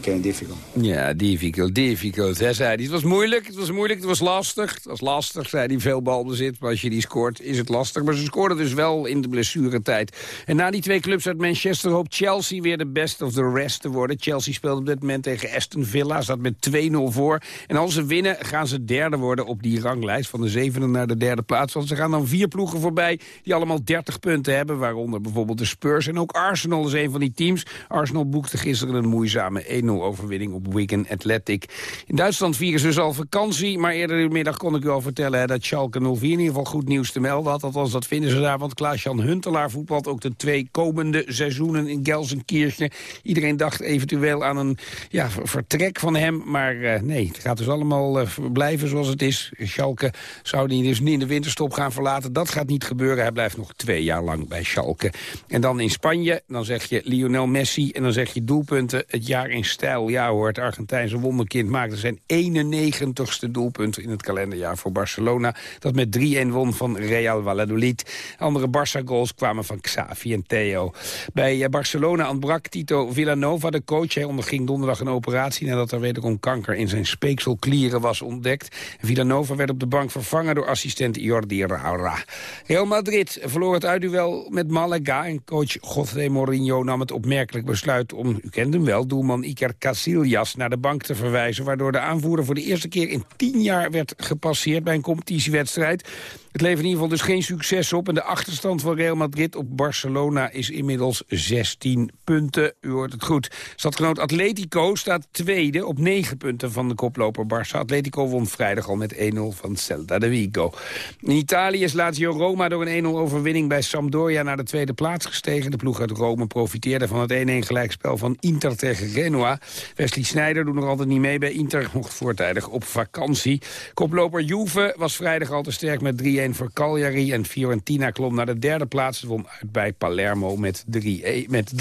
could difficult. Ja, difficult, difficult, hè, zei hij. Het was moeilijk, het was moeilijk, het was lastig. Het was lastig, zei hij, veel balbezit. Maar als je die scoort, is het lastig. Maar ze scoorden dus wel in de blessuretijd. En na die twee clubs uit Manchester hoopt Chelsea weer de best of the rest te worden. Chelsea speelt op dit moment tegen Aston Villa, staat met 2-0 voor. En als ze winnen, gaan ze derde worden op die ranglijst. Van de zevende naar de derde plaats. Want ze gaan dan vier ploegen voorbij die allemaal 30 punten hebben. Waaronder bijvoorbeeld de Spurs. En ook Arsenal is een van die teams. Arsenal boekte gisteren een moeizame 1-0 overwinning op Wigan Athletic. In Duitsland vieren ze dus al vakantie, maar eerder in de middag kon ik u al vertellen hè, dat Schalke 04 in ieder geval goed nieuws te melden had. Althans, dat vinden ze daar, want Klaas-Jan Huntelaar voetbalt ook de twee komende seizoenen in Gelsenkirchen. Iedereen dacht eventueel aan een ja, vertrek van hem, maar uh, nee, het gaat dus allemaal uh, blijven zoals het is. Schalke zou die dus niet in de winterstop gaan verlaten. Dat gaat niet gebeuren. Hij blijft nog twee jaar lang bij Schalke. En dan in Spanje, dan zeg je Lionel Messi en dan zeg je doelpunten. Het jaar in stijl. Ja hoor, het Argentijnse wonderkind maakte zijn 91ste doelpunt in het kalenderjaar voor Barcelona. Dat met 3-1 won van Real Valladolid. Andere Barça-goals kwamen van Xavi en Theo. Bij Barcelona ontbrak Tito Villanova, de coach. Hij onderging donderdag een operatie nadat er wederom kanker in zijn speekselklieren was ontdekt. Villanova werd op de bank vervangen door assistent Jordi Raura. Real Madrid verloor het uitduel met Malaga en coach José Mourinho nam het opmerkelijk besluit om, u kent hem wel, doelman Iker Casillas naar de bank te verwijzen, waardoor de aanvoerder voor de eerste keer in tien jaar werd gepasseerd bij een competitiewedstrijd. Het levert in ieder geval dus geen succes op. En de achterstand van Real Madrid op Barcelona is inmiddels 16 punten. U hoort het goed. Stadgenoot Atletico staat tweede op 9 punten van de koploper Barça. Atletico won vrijdag al met 1-0 van Celta de Vigo. In Italië is Lazio Roma door een 1-0 overwinning bij Sampdoria naar de tweede plaats gestegen. De ploeg uit Rome profiteerde van het 1-1 gelijkspel van Inter tegen Genoa. Wesley Sneijder doet nog altijd niet mee bij Inter. Mocht voortijdig op vakantie. Koploper Juve was vrijdag al te sterk met 3 voor Cagliari. En Fiorentina klom naar de derde plaats. Won uit bij Palermo met 3-0 met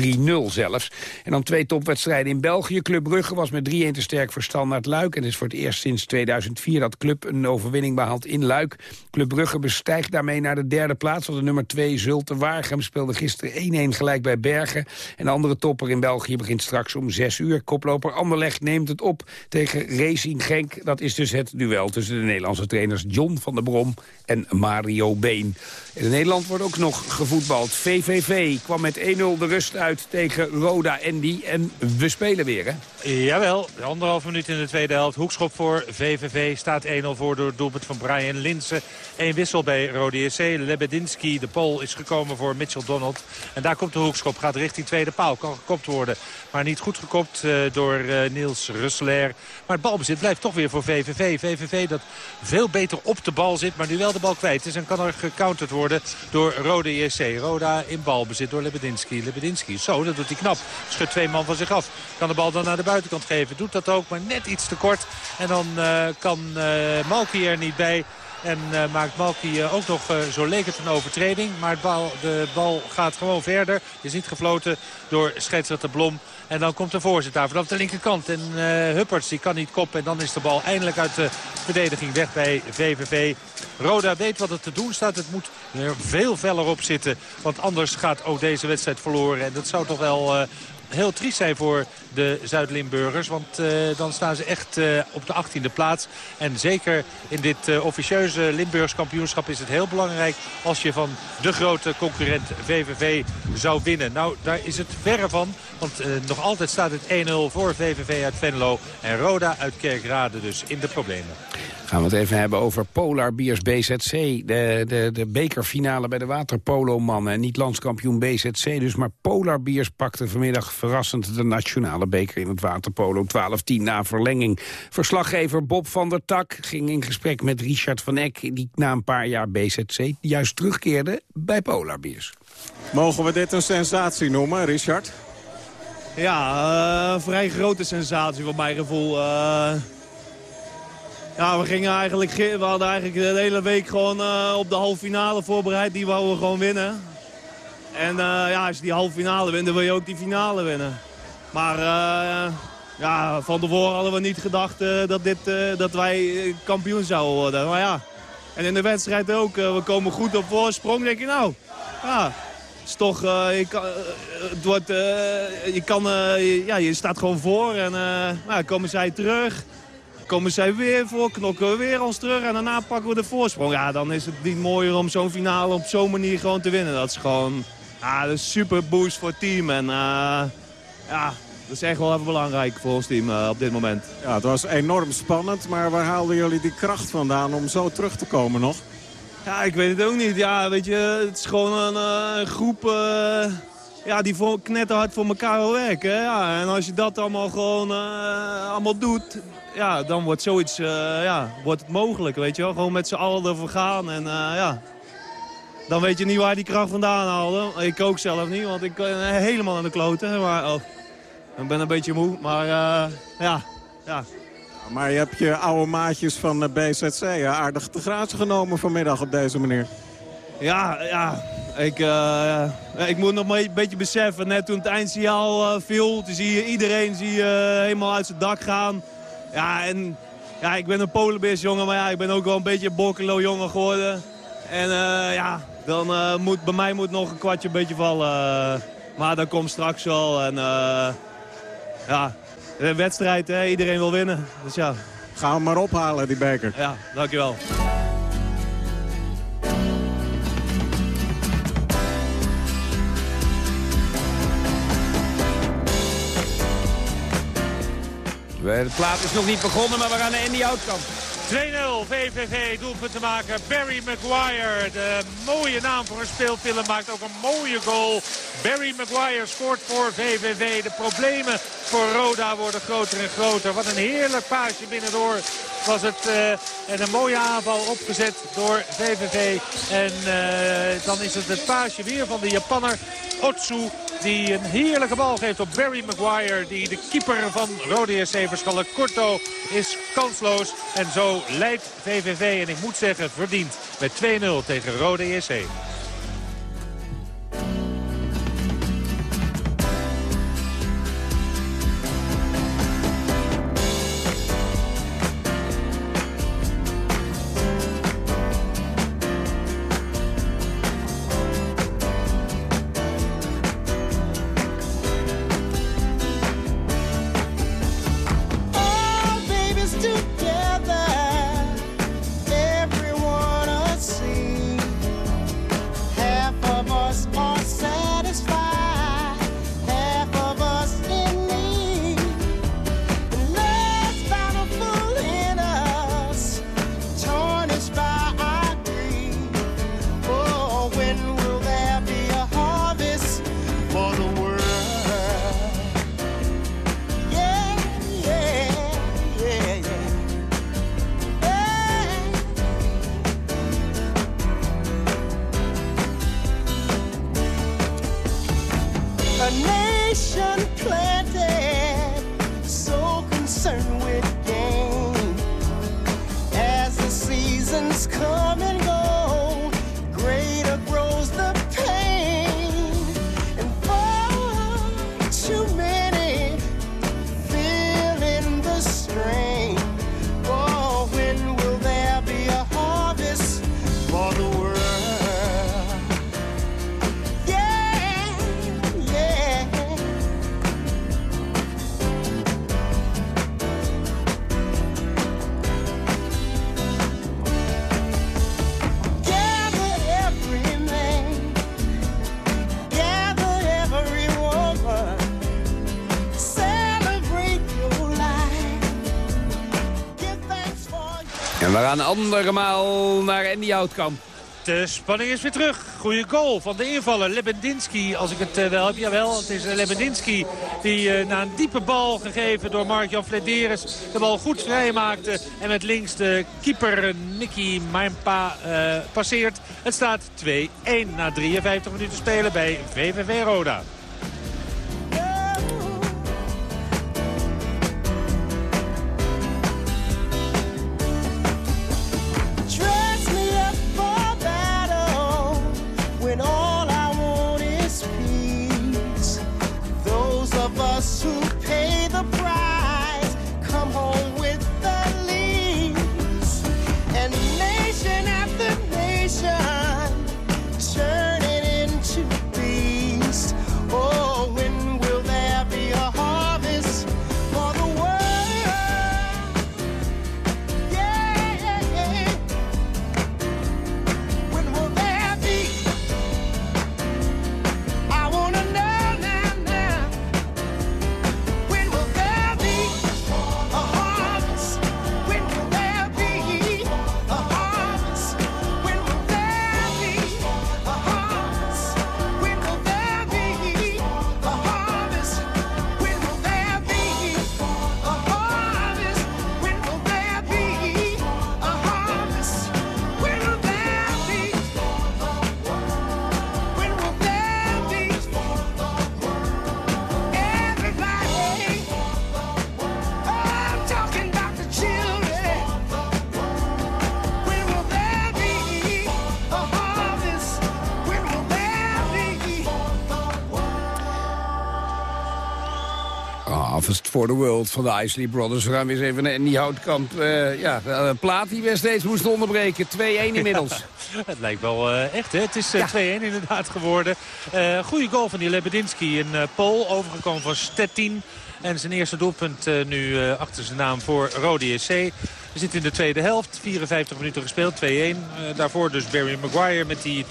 zelfs. En dan twee topwedstrijden in België. Club Brugge was met 3-1 te sterk voor Standaard Luik. En het is voor het eerst sinds 2004 dat Club een overwinning behaalt in Luik. Club Brugge bestijgt daarmee naar de derde plaats. Want de nummer 2 Zulte Waregem speelde gisteren 1-1 gelijk bij Bergen. En de andere topper in België begint straks om 6 uur. Koploper Anderlecht neemt het op tegen Racing Genk. Dat is dus het duel tussen de Nederlandse trainers John van der Brom en Mario Been. In Nederland wordt ook nog gevoetbald. VVV kwam met 1-0 de rust uit tegen Roda Andy. En we spelen weer, hè? Jawel, anderhalf minuut in de tweede helft. Hoekschop voor VVV staat 1-0 voor door het doelpunt van Brian Linsen. Eén wissel bij Rode JC. Lebedinski, de Pool, is gekomen voor Mitchell Donald. En daar komt de hoekschop. Gaat richting tweede paal. Kan gekopt worden. Maar niet goed gekopt uh, door uh, Niels Russelaar. Maar het balbezit blijft toch weer voor VVV. VVV dat veel beter op de bal zit. Maar nu wel de bal kwijt is. En kan er gecounterd worden door Rode JC. Roda in balbezit door Lebedinski. Lebedinski, zo, dat doet hij knap. Schudt twee man van zich af. Kan de bal dan naar de buitenkant geven. Doet dat ook, maar net iets te kort. En dan uh, kan uh, Malki er niet bij. En maakt Malki ook nog, zo leek het, een overtreding. Maar bal, de bal gaat gewoon verder. Is niet gefloten door scheidsrechter Blom. En dan komt de voorzet daar vanaf de linkerkant. En Hupperts die kan niet koppen. En dan is de bal eindelijk uit de verdediging weg bij VVV. Roda weet wat er te doen staat. Het moet er veel feller op zitten. Want anders gaat ook deze wedstrijd verloren. En dat zou toch wel heel triest zijn voor de Zuid-Limburgers. Want uh, dan staan ze echt uh, op de 18e plaats. En zeker in dit uh, officieuze Limburgs kampioenschap is het heel belangrijk... als je van de grote concurrent VVV zou winnen. Nou, daar is het verre van. Want nog altijd staat het 1-0 voor VVV uit Venlo. En Roda uit Kerkrade dus in de problemen. Gaan we het even hebben over Polar Biers BZC. De, de, de bekerfinale bij de waterpolo-mannen. Niet landskampioen BZC dus, maar Polar Biers pakte vanmiddag verrassend de nationale beker in het waterpolo. 12-10 na verlenging. Verslaggever Bob van der Tak ging in gesprek met Richard van Eck... die na een paar jaar BZC juist terugkeerde bij Polar Biers. Mogen we dit een sensatie noemen, Richard? Ja, uh, vrij grote sensatie voor mijn gevoel. Uh... Ja, we gingen eigenlijk, we hadden eigenlijk de hele week gewoon uh, op de halve finale voorbereid. Die wouden we gewoon winnen. En uh, ja, als je die halve finale wint, dan wil je ook die finale winnen. Maar uh, ja, van tevoren hadden we niet gedacht dat, dit, dat wij kampioen zouden worden. Maar ja, en in de wedstrijd ook. we komen goed op voorsprong. denk je nou, ja, is toch, je kan, het wordt, je, kan, ja, je staat gewoon voor en nou, komen zij terug komen zij weer voor, knokken we weer ons terug en daarna pakken we de voorsprong. Ja, dan is het niet mooier om zo'n finale op zo'n manier gewoon te winnen. Dat is gewoon ja, een super boost voor het team. En uh, ja, dat is echt wel even belangrijk voor ons team uh, op dit moment. Ja, het was enorm spannend, maar waar haalden jullie die kracht vandaan om zo terug te komen nog? Ja, ik weet het ook niet. Ja, weet je, het is gewoon een, uh, een groep ja, die voor, knetterhard voor elkaar wil werken. Ja. En als je dat allemaal gewoon allemaal doet, ja, dan wordt zoiets uh, ja, wordt het mogelijk, weet je wel. Gewoon met z'n allen ervoor gaan en uh, ja... Dan weet je niet waar die kracht vandaan haalde. Ik ook zelf niet, want ik ben helemaal aan de kloten. Maar oh, ik ben een beetje moe, maar ja, ja. Maar je hebt je oude maatjes van BZC aardig te grazen genomen vanmiddag op deze manier. Ja, ja. Ik, uh, ik moet nog een beetje beseffen. Net toen het eindsignaal uh, viel, zie je iedereen zie je, uh, helemaal uit zijn dak gaan. Ja, en ja, ik ben een polenbeers jongen, maar ja, ik ben ook wel een beetje een jongen geworden. En ja, dan moet bij mij moet nog een kwartje een beetje vallen. maar dat komt straks wel. En ja, de wedstrijd, hè, iedereen wil winnen. Dus ja. Gaan we maar ophalen, die beker. Ja, dankjewel. De plaat is nog niet begonnen, maar we gaan naar Andy Houtkamp. 2-0 VVV, doelpunt te maken. Barry Maguire, de mooie naam voor een speelfilm, maakt ook een mooie goal. Barry Maguire scoort voor VVV. De problemen voor Roda worden groter en groter. Wat een heerlijk paasje binnendoor was het. Uh, en een mooie aanval opgezet door VVV. En uh, dan is het het paasje weer van de Japanner Otsu. Die een heerlijke bal geeft op Barry Maguire. Die de keeper van Rode SC verschallen. Korto is kansloos. En zo leidt VVV. En ik moet zeggen verdiend met 2-0 tegen Rode SC. En we gaan andermaal naar Andy Houtkamp. De spanning is weer terug. Goede goal van de invaller Lebedinski. Als ik het uh, wel heb, jawel. Het is uh, Lebedinski die uh, na een diepe bal gegeven door Mark-Jan de bal goed vrij maakte. En met links de keeper Nicky Maimpa passeert. Het staat 2-1 na 53 minuten spelen bij VVV Roda. when all I want is peace. Those of us who for the World van de Isley Brothers. We gaan weer eens even naar die Houtkamp. Uh, ja, een plaat die we steeds moest onderbreken. 2-1 inmiddels. het lijkt wel uh, echt, hè? Het is uh, 2-1 inderdaad geworden. goede goal van die Lebedinski. Een Pool overgekomen van Stettin. En zijn eerste doelpunt nu achter zijn naam voor Rode SC. We zitten in de tweede helft. 54 minuten gespeeld, 2-1. Uh, daarvoor dus Barry Maguire met die 2-0.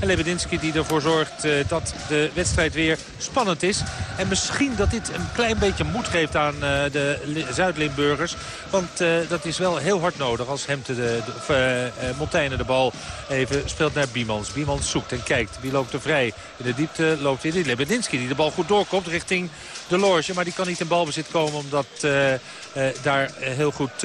En Lebedinski die ervoor zorgt uh, dat de wedstrijd weer spannend is. En misschien dat dit een klein beetje moed geeft aan uh, de Zuid-Limburgers. Want dat is wel heel hard nodig als Hemte de, de, Montaigne de bal even speelt naar Biemans. Biemans zoekt en kijkt. Wie loopt er vrij? In de diepte loopt weer Lebedinski die de bal goed doorkomt richting de Loge. Maar die kan niet in balbezit komen omdat daar heel goed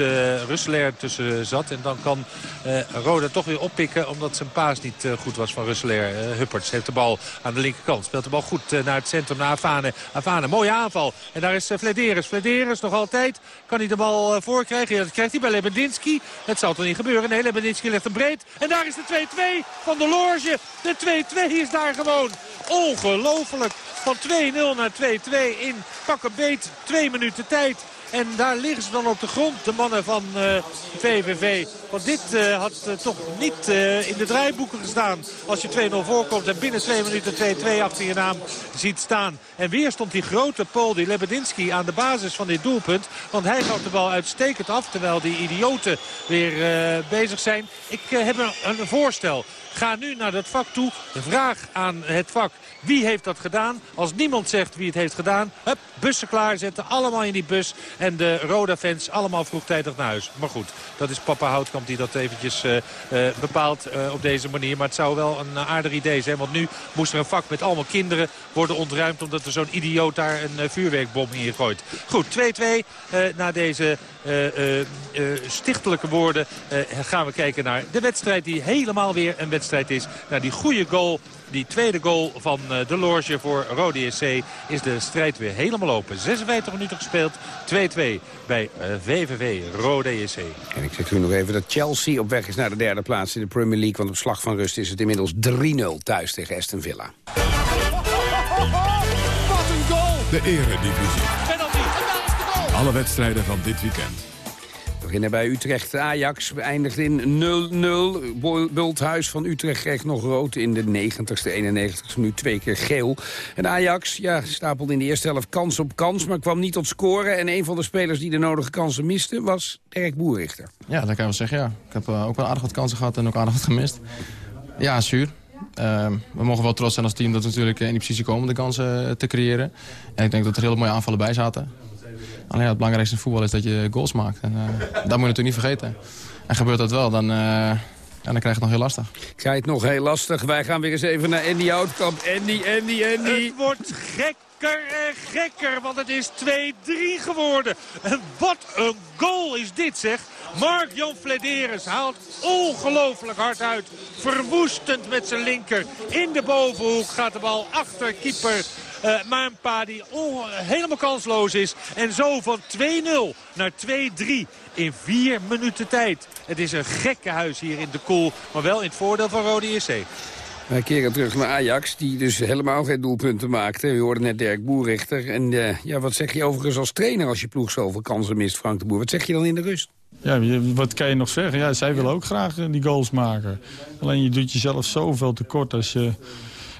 uh, tussen zat. En dan kan uh, Roda toch weer oppikken omdat zijn paas niet uh, goed was van Russelaar. Hupperts heeft de bal aan de linkerkant. Speelt de bal goed naar het centrum, naar Avane. Avane, mooie aanval. En daar is Flederis. Flederis nog altijd. Kan hij de bal voorkrijgen? Ja, dat krijgt hij bij Lebedinski. Het zal toch niet gebeuren? Nee, Lebedinski legt hem breed. En daar is de 2-2 van de Loge. De 2-2 is daar gewoon. Ongelooflijk. Van 2-0 naar 2-2 in pakken beet. Twee minuten tijd. En daar liggen ze dan op de grond, de mannen van VVV. Want dit uh, had uh, toch niet in de draaiboeken gestaan. Als je 2-0 voorkomt en binnen 2 minuten 2-2 achter je naam ziet staan. En weer stond die grote Paul, die Lebedinski, aan de basis van dit doelpunt. Want hij gaf de bal uitstekend af, terwijl die idioten weer bezig zijn. Ik heb een, een voorstel. Ga nu naar dat vak toe. Vraag aan het vak wie heeft dat gedaan. Als niemand zegt wie het heeft gedaan. Hup, bussen klaarzetten. Allemaal in die bus. En de Roda-fans allemaal vroegtijdig naar huis. Maar goed, dat is papa Houtkamp die dat eventjes uh, uh, bepaalt uh, op deze manier. Maar het zou wel een aardig idee zijn. Want nu moest er een vak met allemaal kinderen worden ontruimd. Omdat er zo'n idioot daar een vuurwerkbom hier gooit. Goed, 2-2 na deze stichtelijke woorden gaan we kijken naar de wedstrijd die helemaal weer een wedstrijd is. Naar die goede goal die tweede goal van de Loge voor Rode SC is de strijd weer helemaal open. 56 minuten gespeeld, 2-2 bij VVV Rode SC. En ik zeg u nog even dat Chelsea op weg is naar de derde plaats in de Premier League. Want op slag van rust is het inmiddels 3-0 thuis tegen Aston Villa. Wat een goal! De eredivisie. Alle wedstrijden van dit weekend beginnen bij Utrecht. Ajax eindigt in 0-0. Bulthuis van Utrecht kreeg nog rood in de 90ste, 91ste minuut. Twee keer geel. En Ajax ja, stapelde in de eerste helft kans op kans... maar kwam niet tot scoren. En een van de spelers die de nodige kansen miste was Dirk Boerrichter. Ja, dat kan wel zeggen, ja. Ik heb uh, ook wel aardig wat kansen gehad en ook aardig wat gemist. Ja, zuur. Uh, we mogen wel trots zijn als team dat we natuurlijk in die positie komen de kansen te creëren. En ik denk dat er hele mooie aanvallen bij zaten. Alleen het belangrijkste in voetbal is dat je goals maakt. En, uh, dat moet je natuurlijk niet vergeten. En gebeurt dat wel, dan, uh, en dan krijg je het nog heel lastig. Ik ga het nog heel lastig. Wij gaan weer eens even naar Andy Houtkamp. Andy, Andy, Andy. Het wordt gekker en gekker, want het is 2-3 geworden. En wat een goal is dit, zeg. Mark-Jan Flederis haalt ongelooflijk hard uit. Verwoestend met zijn linker. In de bovenhoek gaat de bal achter keeper uh, maar een paar die helemaal kansloos is. En zo van 2-0 naar 2-3 in vier minuten tijd. Het is een gekke huis hier in de koel. Maar wel in het voordeel van Rode JC. Wij keren terug naar Ajax, die dus helemaal geen doelpunten maakte. U hoorde net Dirk Boerrichter. En uh, ja, wat zeg je overigens als trainer als je ploeg zoveel kansen mist, Frank de Boer? Wat zeg je dan in de rust? Ja, wat kan je nog zeggen? Ja, zij willen ook graag eh, die goals maken. Alleen je doet jezelf zoveel tekort als je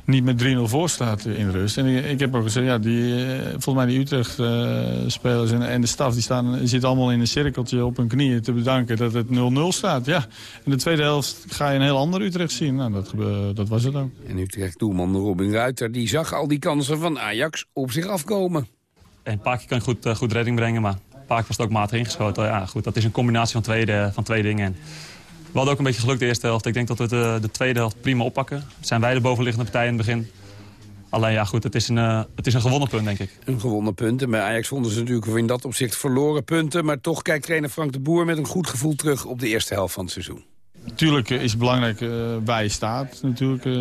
niet met 3-0 voor staat in de rust. En ik, heb ook gezegd, ja, die, eh, volgens mij die Utrecht-spelers en, en, de staf... die staan, zitten allemaal in een cirkeltje op hun knieën te bedanken dat het 0-0 staat. Ja, in de tweede helft ga je een heel ander Utrecht zien. Nou, dat, dat was het ook. En Utrecht-doelman Robin Ruiter die zag al die kansen van Ajax op zich afkomen. Een paar keer kan je goed, uh, goed redding brengen, maar een paar keer was het ook matig ingeschoten. Ja, goed, dat is een combinatie van twee, van twee dingen. We hadden ook een beetje geluk de eerste helft. Ik denk dat we de, de tweede helft prima oppakken. Zijn wij de bovenliggende partij in het begin. Alleen ja, goed, het is, een, uh, het is een gewonnen punt, denk ik. Een gewonnen punt. En bij Ajax vonden ze natuurlijk in dat opzicht verloren punten. Maar toch kijkt trainer Frank de Boer met een goed gevoel terug op de eerste helft van het seizoen. Natuurlijk is het belangrijk uh, waar je staat natuurlijk, uh,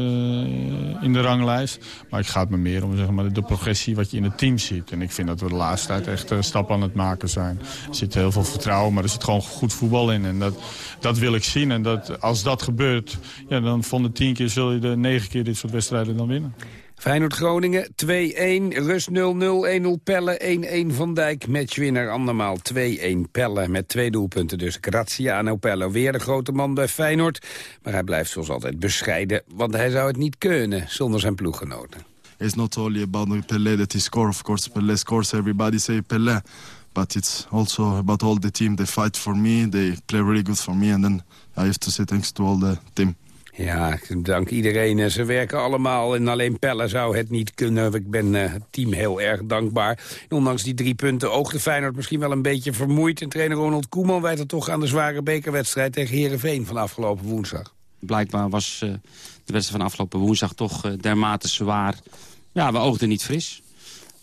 in de ranglijst. Maar het me meer om zeg maar, de progressie wat je in het team ziet. En ik vind dat we de laatste tijd echt stappen aan het maken zijn. Er zit heel veel vertrouwen, maar er zit gewoon goed voetbal in. En dat, dat wil ik zien. En dat, als dat gebeurt, ja, dan van de tien keer zul je de negen keer dit soort wedstrijden dan winnen. Feyenoord-Groningen 2-1, Rust 0-0, 1-0 Pelle, 1-1 Van Dijk, matchwinner andermaal 2-1 Pelle. Met twee doelpunten dus. Graziano Pelle, weer de grote man bij Feyenoord. Maar hij blijft zoals altijd bescheiden, want hij zou het niet kunnen zonder zijn ploeggenoten. It's not only about Pelle that he score, of course. Pelle scores, everybody say Pelle. But it's also about all the team. They fight for me, they play really good for me. And then I have to say thanks to all the team. Ja, dank iedereen. Ze werken allemaal en alleen Pelle zou het niet kunnen. Ik ben uh, het team heel erg dankbaar. Ondanks die drie punten oogde Feyenoord misschien wel een beetje vermoeid. En trainer Ronald Koeman wijt er toch aan de zware bekerwedstrijd tegen Heerenveen van afgelopen woensdag. Blijkbaar was uh, de wedstrijd van afgelopen woensdag toch dermate zwaar. Ja, we oogden niet fris.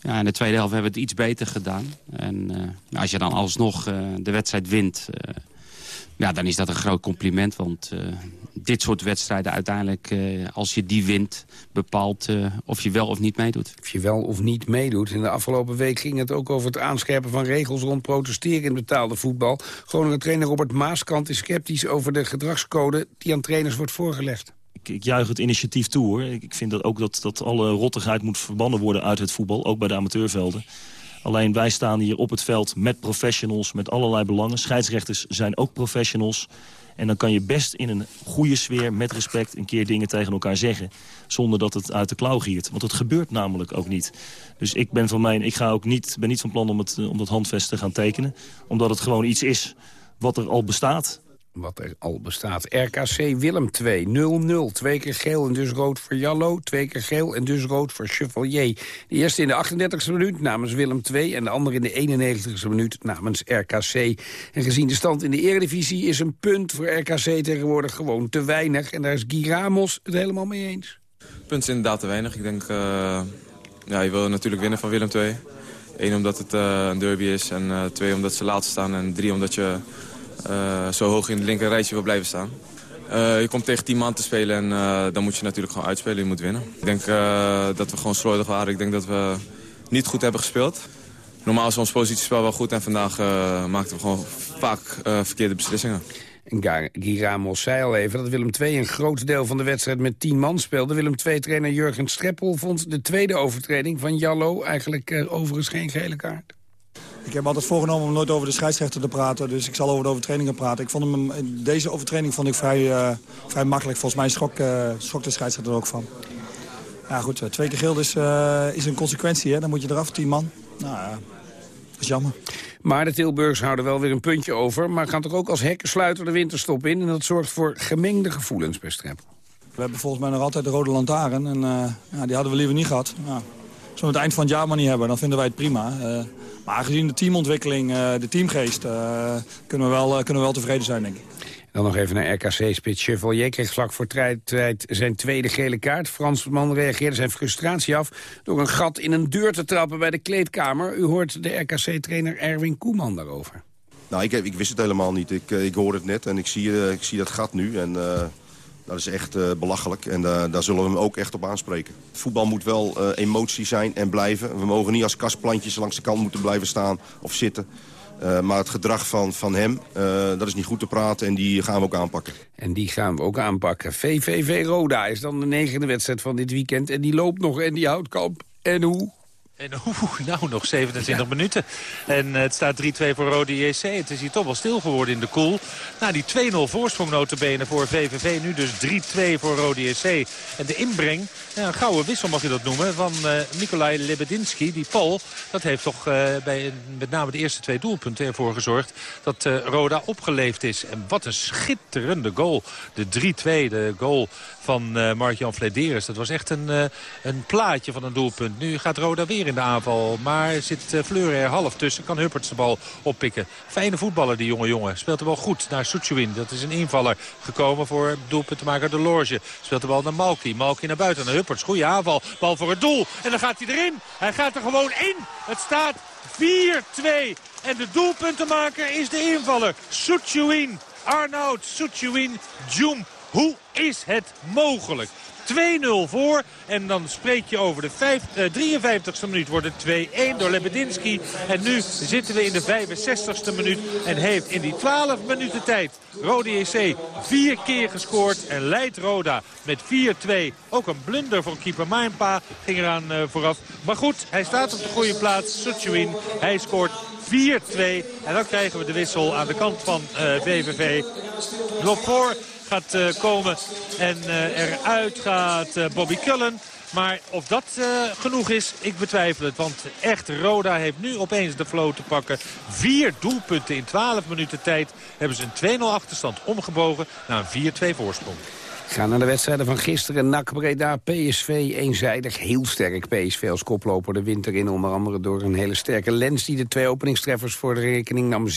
Ja, in de tweede helft hebben we het iets beter gedaan. En als je dan alsnog de wedstrijd wint... Ja, dan is dat een groot compliment. Want uh, dit soort wedstrijden uiteindelijk, uh, als je die wint... bepaalt uh, of je wel of niet meedoet. Of je wel of niet meedoet. In de afgelopen week ging het ook over het aanscherpen van regels... rond protesteren in betaalde voetbal. Groningen trainer Robert Maaskant is sceptisch over de gedragscode... die aan trainers wordt voorgelegd. Ik, ik juich het initiatief toe, hoor. Ik, ik vind dat ook dat, dat alle rottigheid moet verbannen worden uit het voetbal. Ook bij de amateurvelden. Alleen wij staan hier op het veld met professionals, met allerlei belangen. Scheidsrechters zijn ook professionals. En dan kan je best in een goede sfeer, met respect, een keer dingen tegen elkaar zeggen. Zonder dat het uit de klauw giert. Want het gebeurt namelijk ook niet. Dus ik ben van mijn, ik ga ook niet, ben niet van plan om, het, om dat handvest te gaan tekenen. Omdat het gewoon iets is wat er al bestaat wat er al bestaat. RKC Willem 2, 0-0. Twee keer geel en dus rood voor Jallo. Twee keer geel en dus rood voor Chevalier. De eerste in de 38e minuut namens Willem 2... en de andere in de 91e minuut namens RKC. En gezien de stand in de eredivisie is een punt voor RKC tegenwoordig gewoon te weinig. En daar is Guy Ramos het helemaal mee eens. Punt is inderdaad te weinig. Ik denk, uh, ja, je wil natuurlijk winnen van Willem 2. Eén, omdat het uh, een derby is. En uh, twee, omdat ze laatst staan. En drie, omdat je uh, zo hoog in het linker rijtje wil blijven staan. Uh, je komt tegen 10 man te spelen en uh, dan moet je natuurlijk gewoon uitspelen. Je moet winnen. Ik denk dat we gewoon slordig waren. Ik denk dat we niet goed hebben gespeeld. Normaal is ons positiespel wel goed en vandaag maakten we gewoon vaak verkeerde beslissingen. En Guy zei al even dat Willem II een groot deel van de wedstrijd met 10 man speelde. Willem II-trainer Jurgen Streppel vond de tweede overtreding van Jallo eigenlijk overigens geen gele kaart. Ik heb altijd voorgenomen om nooit over de scheidsrechter te praten. Dus ik zal over de overtredingen praten. Ik vond hem, deze overtreding vond ik vrij, uh, vrij makkelijk. Volgens mij schrok, uh, schrok de scheidsrechter er ook van. Ja goed, twee keer geel is, uh, is een consequentie. Hè? Dan moet je eraf, tien man. Nou ja, dat is jammer. Maar de Tilburgers houden wel weer een puntje over. Maar gaan toch ook als hekkensluiter de winterstop in. En dat zorgt voor gemengde gevoelens bij Streppel. We hebben volgens mij nog altijd de rode lantaarn. En ja, die hadden we liever niet gehad. Ja. Als we het eind van het jaar maar niet hebben, dan vinden wij het prima. Maar gezien de teamontwikkeling, uh, de teamgeest, uh, kunnen, we wel, uh, kunnen we wel tevreden zijn, denk ik. Dan nog even naar RKC-spits Chevalier. Kreeg vlak voor tijd zijn tweede gele kaart. Fransman reageerde zijn frustratie af door een gat in een deur te trappen bij de kleedkamer. U hoort de RKC-trainer Erwin Koeman daarover. Nou, ik, ik wist het helemaal niet. Ik, ik hoorde het net en ik zie, ik zie dat gat nu. En, dat is echt uh, belachelijk en uh, daar zullen we hem ook echt op aanspreken. Voetbal moet wel uh, emotie zijn en blijven. We mogen niet als kastplantjes langs de kant moeten blijven staan of zitten. maar het gedrag van, van hem, dat is niet goed te praten en die gaan we ook aanpakken. En die gaan we ook aanpakken. VVV Roda is dan de negende wedstrijd van dit weekend. En die loopt nog en die houdt kamp. En hoe? En oeh, nou, nog 27 minuten. En het staat 3-2 voor Rode JC. Het is hier toch wel stil geworden in de koel. Nou, die 2-0 voorsprong notabene voor VVV. Nu dus 3-2 voor Rode JC. En de inbreng, ja, een gouden wissel mag je dat noemen, van uh, Nikolai Lebedinski. Die Pol, dat heeft toch uh, bij met name de eerste twee doelpunten ervoor gezorgd... dat uh, Roda opgeleefd is. En wat een schitterende goal. De 3-2, de goal van Mark-Jan Flederis. Dat was echt een, een plaatje van een doelpunt. Nu gaat Roda weer in de aanval. Maar zit uh, Fleur er half tussen. Kan Hupperts de bal oppikken. Fijne voetballer die jonge jongen. Speelt de bal goed naar Suchuin. Dat is een invaller gekomen voor doelpunt te maken de Loge. Speelt de bal naar Malki. Malki naar buiten naar Hupperts. Goeie aanval. Bal voor het doel. En dan gaat hij erin. Hij gaat er gewoon in. Het staat 4-2. En de doelpuntenmaker is de invaller. Suchuin. Arnoud Suchuin Jum. Hoe is het mogelijk? 2-0 voor. En dan spreek je over de vijf, eh, 53ste minuut wordt het 2-1 door Lebedinski. En nu zitten we in de 65ste minuut. En heeft in die 12 minuten tijd Rode JC vier keer gescoord. En leidt Roda met 4-2. Ook een blunder van keeper Mainpa ging eraan eh, vooraf. Maar goed, hij staat op de goede plaats. Suchuin, hij scoort 4-2. En dan krijgen we de wissel aan de kant van eh VVV. Lofor gaat eh, komen en eh, eruit gaat eh, Bobby Cullen. Maar of dat genoeg is, ik betwijfel het. Want echt, Roda heeft nu opeens de flow te pakken. Vier doelpunten in 12 minuten tijd hebben ze een 2-0 achterstand omgebogen naar een 4-2 voorsprong. Gaan naar de wedstrijden van gisteren. NAC Breda, PSV eenzijdig. Heel sterk PSV als koploper de winter in. Onder andere door een hele sterke lens die de twee openingstreffers voor de rekening nam. 6-1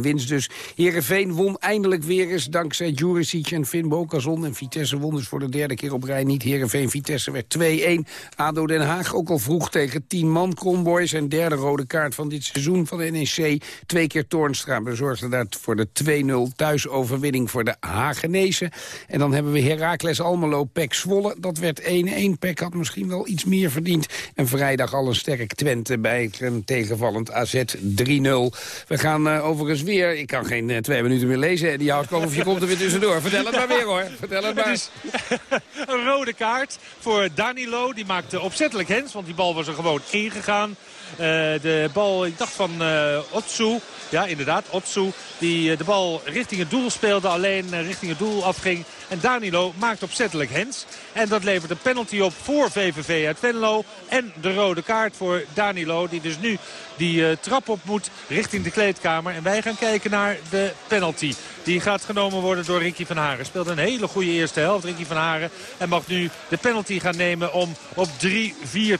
winst dus. Heerenveen won eindelijk weer eens dankzij Juricic en Finn Bokazon. En Vitesse won dus voor de derde keer op rij niet. Heerenveen-Vitesse werd 2-1. ADO Den Haag ook al vroeg tegen 10 man. Kronboy zijn derde rode kaart van dit seizoen van NEC. Twee keer Toornstra bezorgde daar voor de 2-0 thuisoverwinning voor de Hagenezen. En dan hebben we Heracles Almelo, Pek Zwolle. Dat werd 1-1. Pek had misschien wel iets meer verdiend. En vrijdag al een sterk Twente bij een tegenvallend AZ 3-0. We gaan uh, overigens weer, ik kan geen uh, twee minuten meer lezen. Die houdt of je komt er weer tussendoor. Vertel het maar weer hoor. Vertel het maar. Het is een rode kaart voor Danilo. Die maakte opzettelijk hens, want die bal was er gewoon ingegaan. Uh, de bal, ik dacht van uh, Otsu. Ja, inderdaad, Otsu. Die uh, de bal richting het doel speelde, alleen richting het doel afging. En Danilo maakt opzettelijk hens. En dat levert een penalty op voor VVV uit Venlo. En de rode kaart voor Danilo, die dus nu die uh, trap op moet richting de kleedkamer. En wij gaan kijken naar de penalty. Die gaat genomen worden door Ricky van Haren. Speelde een hele goede eerste helft, Ricky van Haren. En mag nu de penalty gaan nemen om op 3-4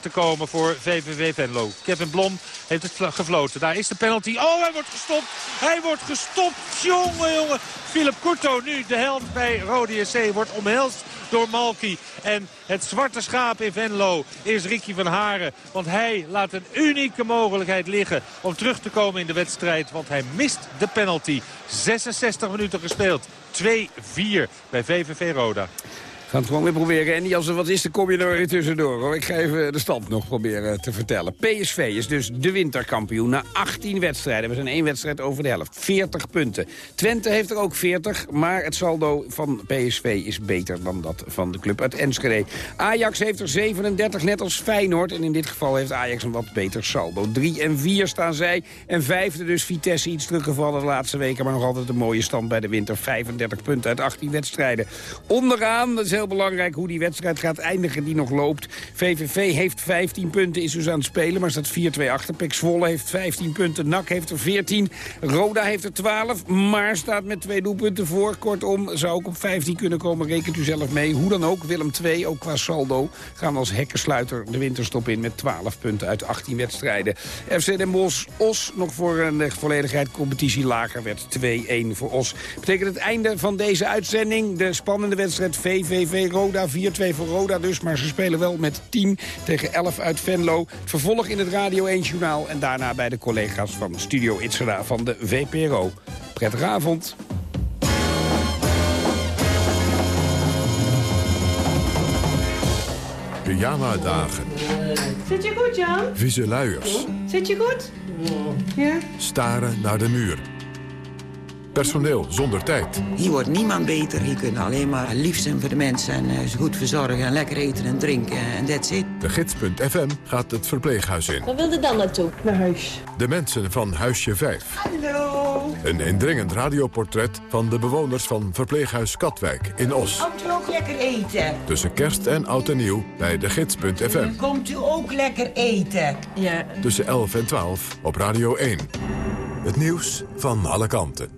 te komen voor VVV Venlo. Kevin Blom heeft het gefloten. Daar is de penalty. Oh, hij wordt gestopt. Hij wordt gestopt. Jongen, jongen. Philip Couto nu, de helft bij Rode SC, wordt omhelst door Malky. En het zwarte schaap in Venlo is Ricky van Haren. Want hij laat een unieke mogelijkheid liggen om terug te komen in de wedstrijd. Want hij mist de penalty. 66 minuten gespeeld. 2-4 bij VVV Roda. Gaan het gewoon weer proberen. En als er wat is, dan kom je er tussendoor. Ik ga even de stand nog proberen te vertellen. PSV is dus de winterkampioen na 18 wedstrijden. We zijn één wedstrijd over de helft. 40 punten. Twente heeft er ook 40, maar het saldo van PSV is beter dan dat van de club uit Enschede. Ajax heeft er 37, net als Feyenoord. En in dit geval heeft Ajax een wat beter saldo. 3 en 4 staan zij. En vijfde dus Vitesse iets teruggevallen de laatste weken. Maar nog altijd een mooie stand bij de winter. 35 punten uit 18 wedstrijden. Onderaan, is heel belangrijk hoe die wedstrijd gaat eindigen die nog loopt. VVV heeft 15 punten, is dus aan het spelen, maar staat 4-2 achter. Pek Zwolle heeft 15 punten, NAC heeft er 14. Roda heeft er 12, maar staat met twee doelpunten voor. Kortom, zou ook op 15 kunnen komen, rekent u zelf mee. Hoe dan ook, Willem 2, ook qua saldo, gaan als hekkensluiter de winterstop in met 12 punten uit 18 wedstrijden. FC Den Bosch, Os, nog voor een volledigheid competitie lager, werd 2-1 voor Os. Betekent het einde van deze uitzending, de spannende wedstrijd VVV Roda. 4-2 voor Roda dus, maar ze spelen wel met 10 tegen 11 uit Venlo. Vervolg in het Radio 1 Journaal en daarna bij de collega's van Studio Itzera van de VPRO. Prettige avond. Pyjama-dagen. Zit je goed, Jan? Vieze luiers. Zit je goed? Ja. Staren naar de muur. Personeel zonder tijd. Hier wordt niemand beter. Hier kunnen alleen maar lief zijn voor de mensen. En uh, ze goed verzorgen en lekker eten en drinken. En that's it. De gids.fm gaat het verpleeghuis in. Waar wilde dan naartoe? Naar huis. De mensen van Huisje 5. Hallo. Een indringend radioportret van de bewoners van verpleeghuis Katwijk in Os. Komt u ook lekker eten? Tussen kerst en oud en nieuw bij de gids.fm. Komt u ook lekker eten? Ja. Tussen 11 en 12 op Radio 1. Het nieuws van alle kanten.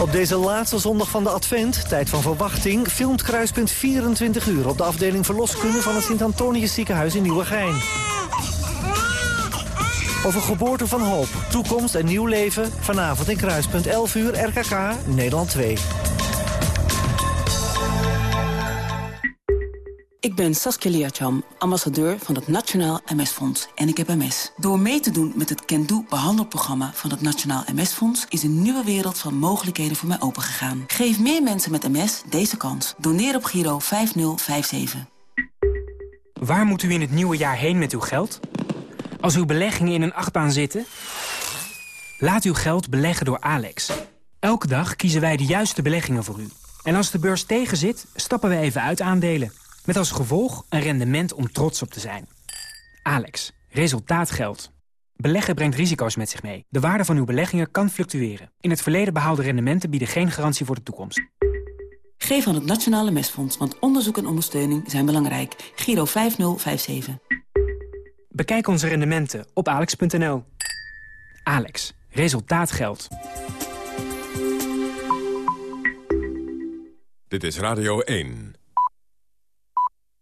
Op deze laatste zondag van de Advent, tijd van verwachting... filmt Kruispunt 24 uur op de afdeling verloskunde... van het Sint-Antonius ziekenhuis in Nieuwegein. Over geboorte van hoop, toekomst en nieuw leven... vanavond in Kruispunt 11 uur, RKK, Nederland 2. Ik ben Saskia Liacham, ambassadeur van het Nationaal MS-fonds en ik heb MS. Door mee te doen met het Can Do behandelprogramma van het Nationaal MS-fonds... is een nieuwe wereld van mogelijkheden voor mij opengegaan. Geef meer mensen met MS deze kans. Doneer op Giro 5057. Waar moet u in het nieuwe jaar heen met uw geld? Als uw beleggingen in een achtbaan zitten? Laat uw geld beleggen door Alex. Elke dag kiezen wij de juiste beleggingen voor u. En als de beurs tegenzit, stappen we even uit aandelen. Met als gevolg een rendement om trots op te zijn. Alex, resultaat geldt. Beleggen brengt risico's met zich mee. De waarde van uw beleggingen kan fluctueren. In het verleden behaalde rendementen bieden geen garantie voor de toekomst. Geef aan het Nationale MS-fonds, want onderzoek en ondersteuning zijn belangrijk. Giro 5057. Bekijk onze rendementen op alex.nl. Alex, resultaat geldt. Dit is Radio 1.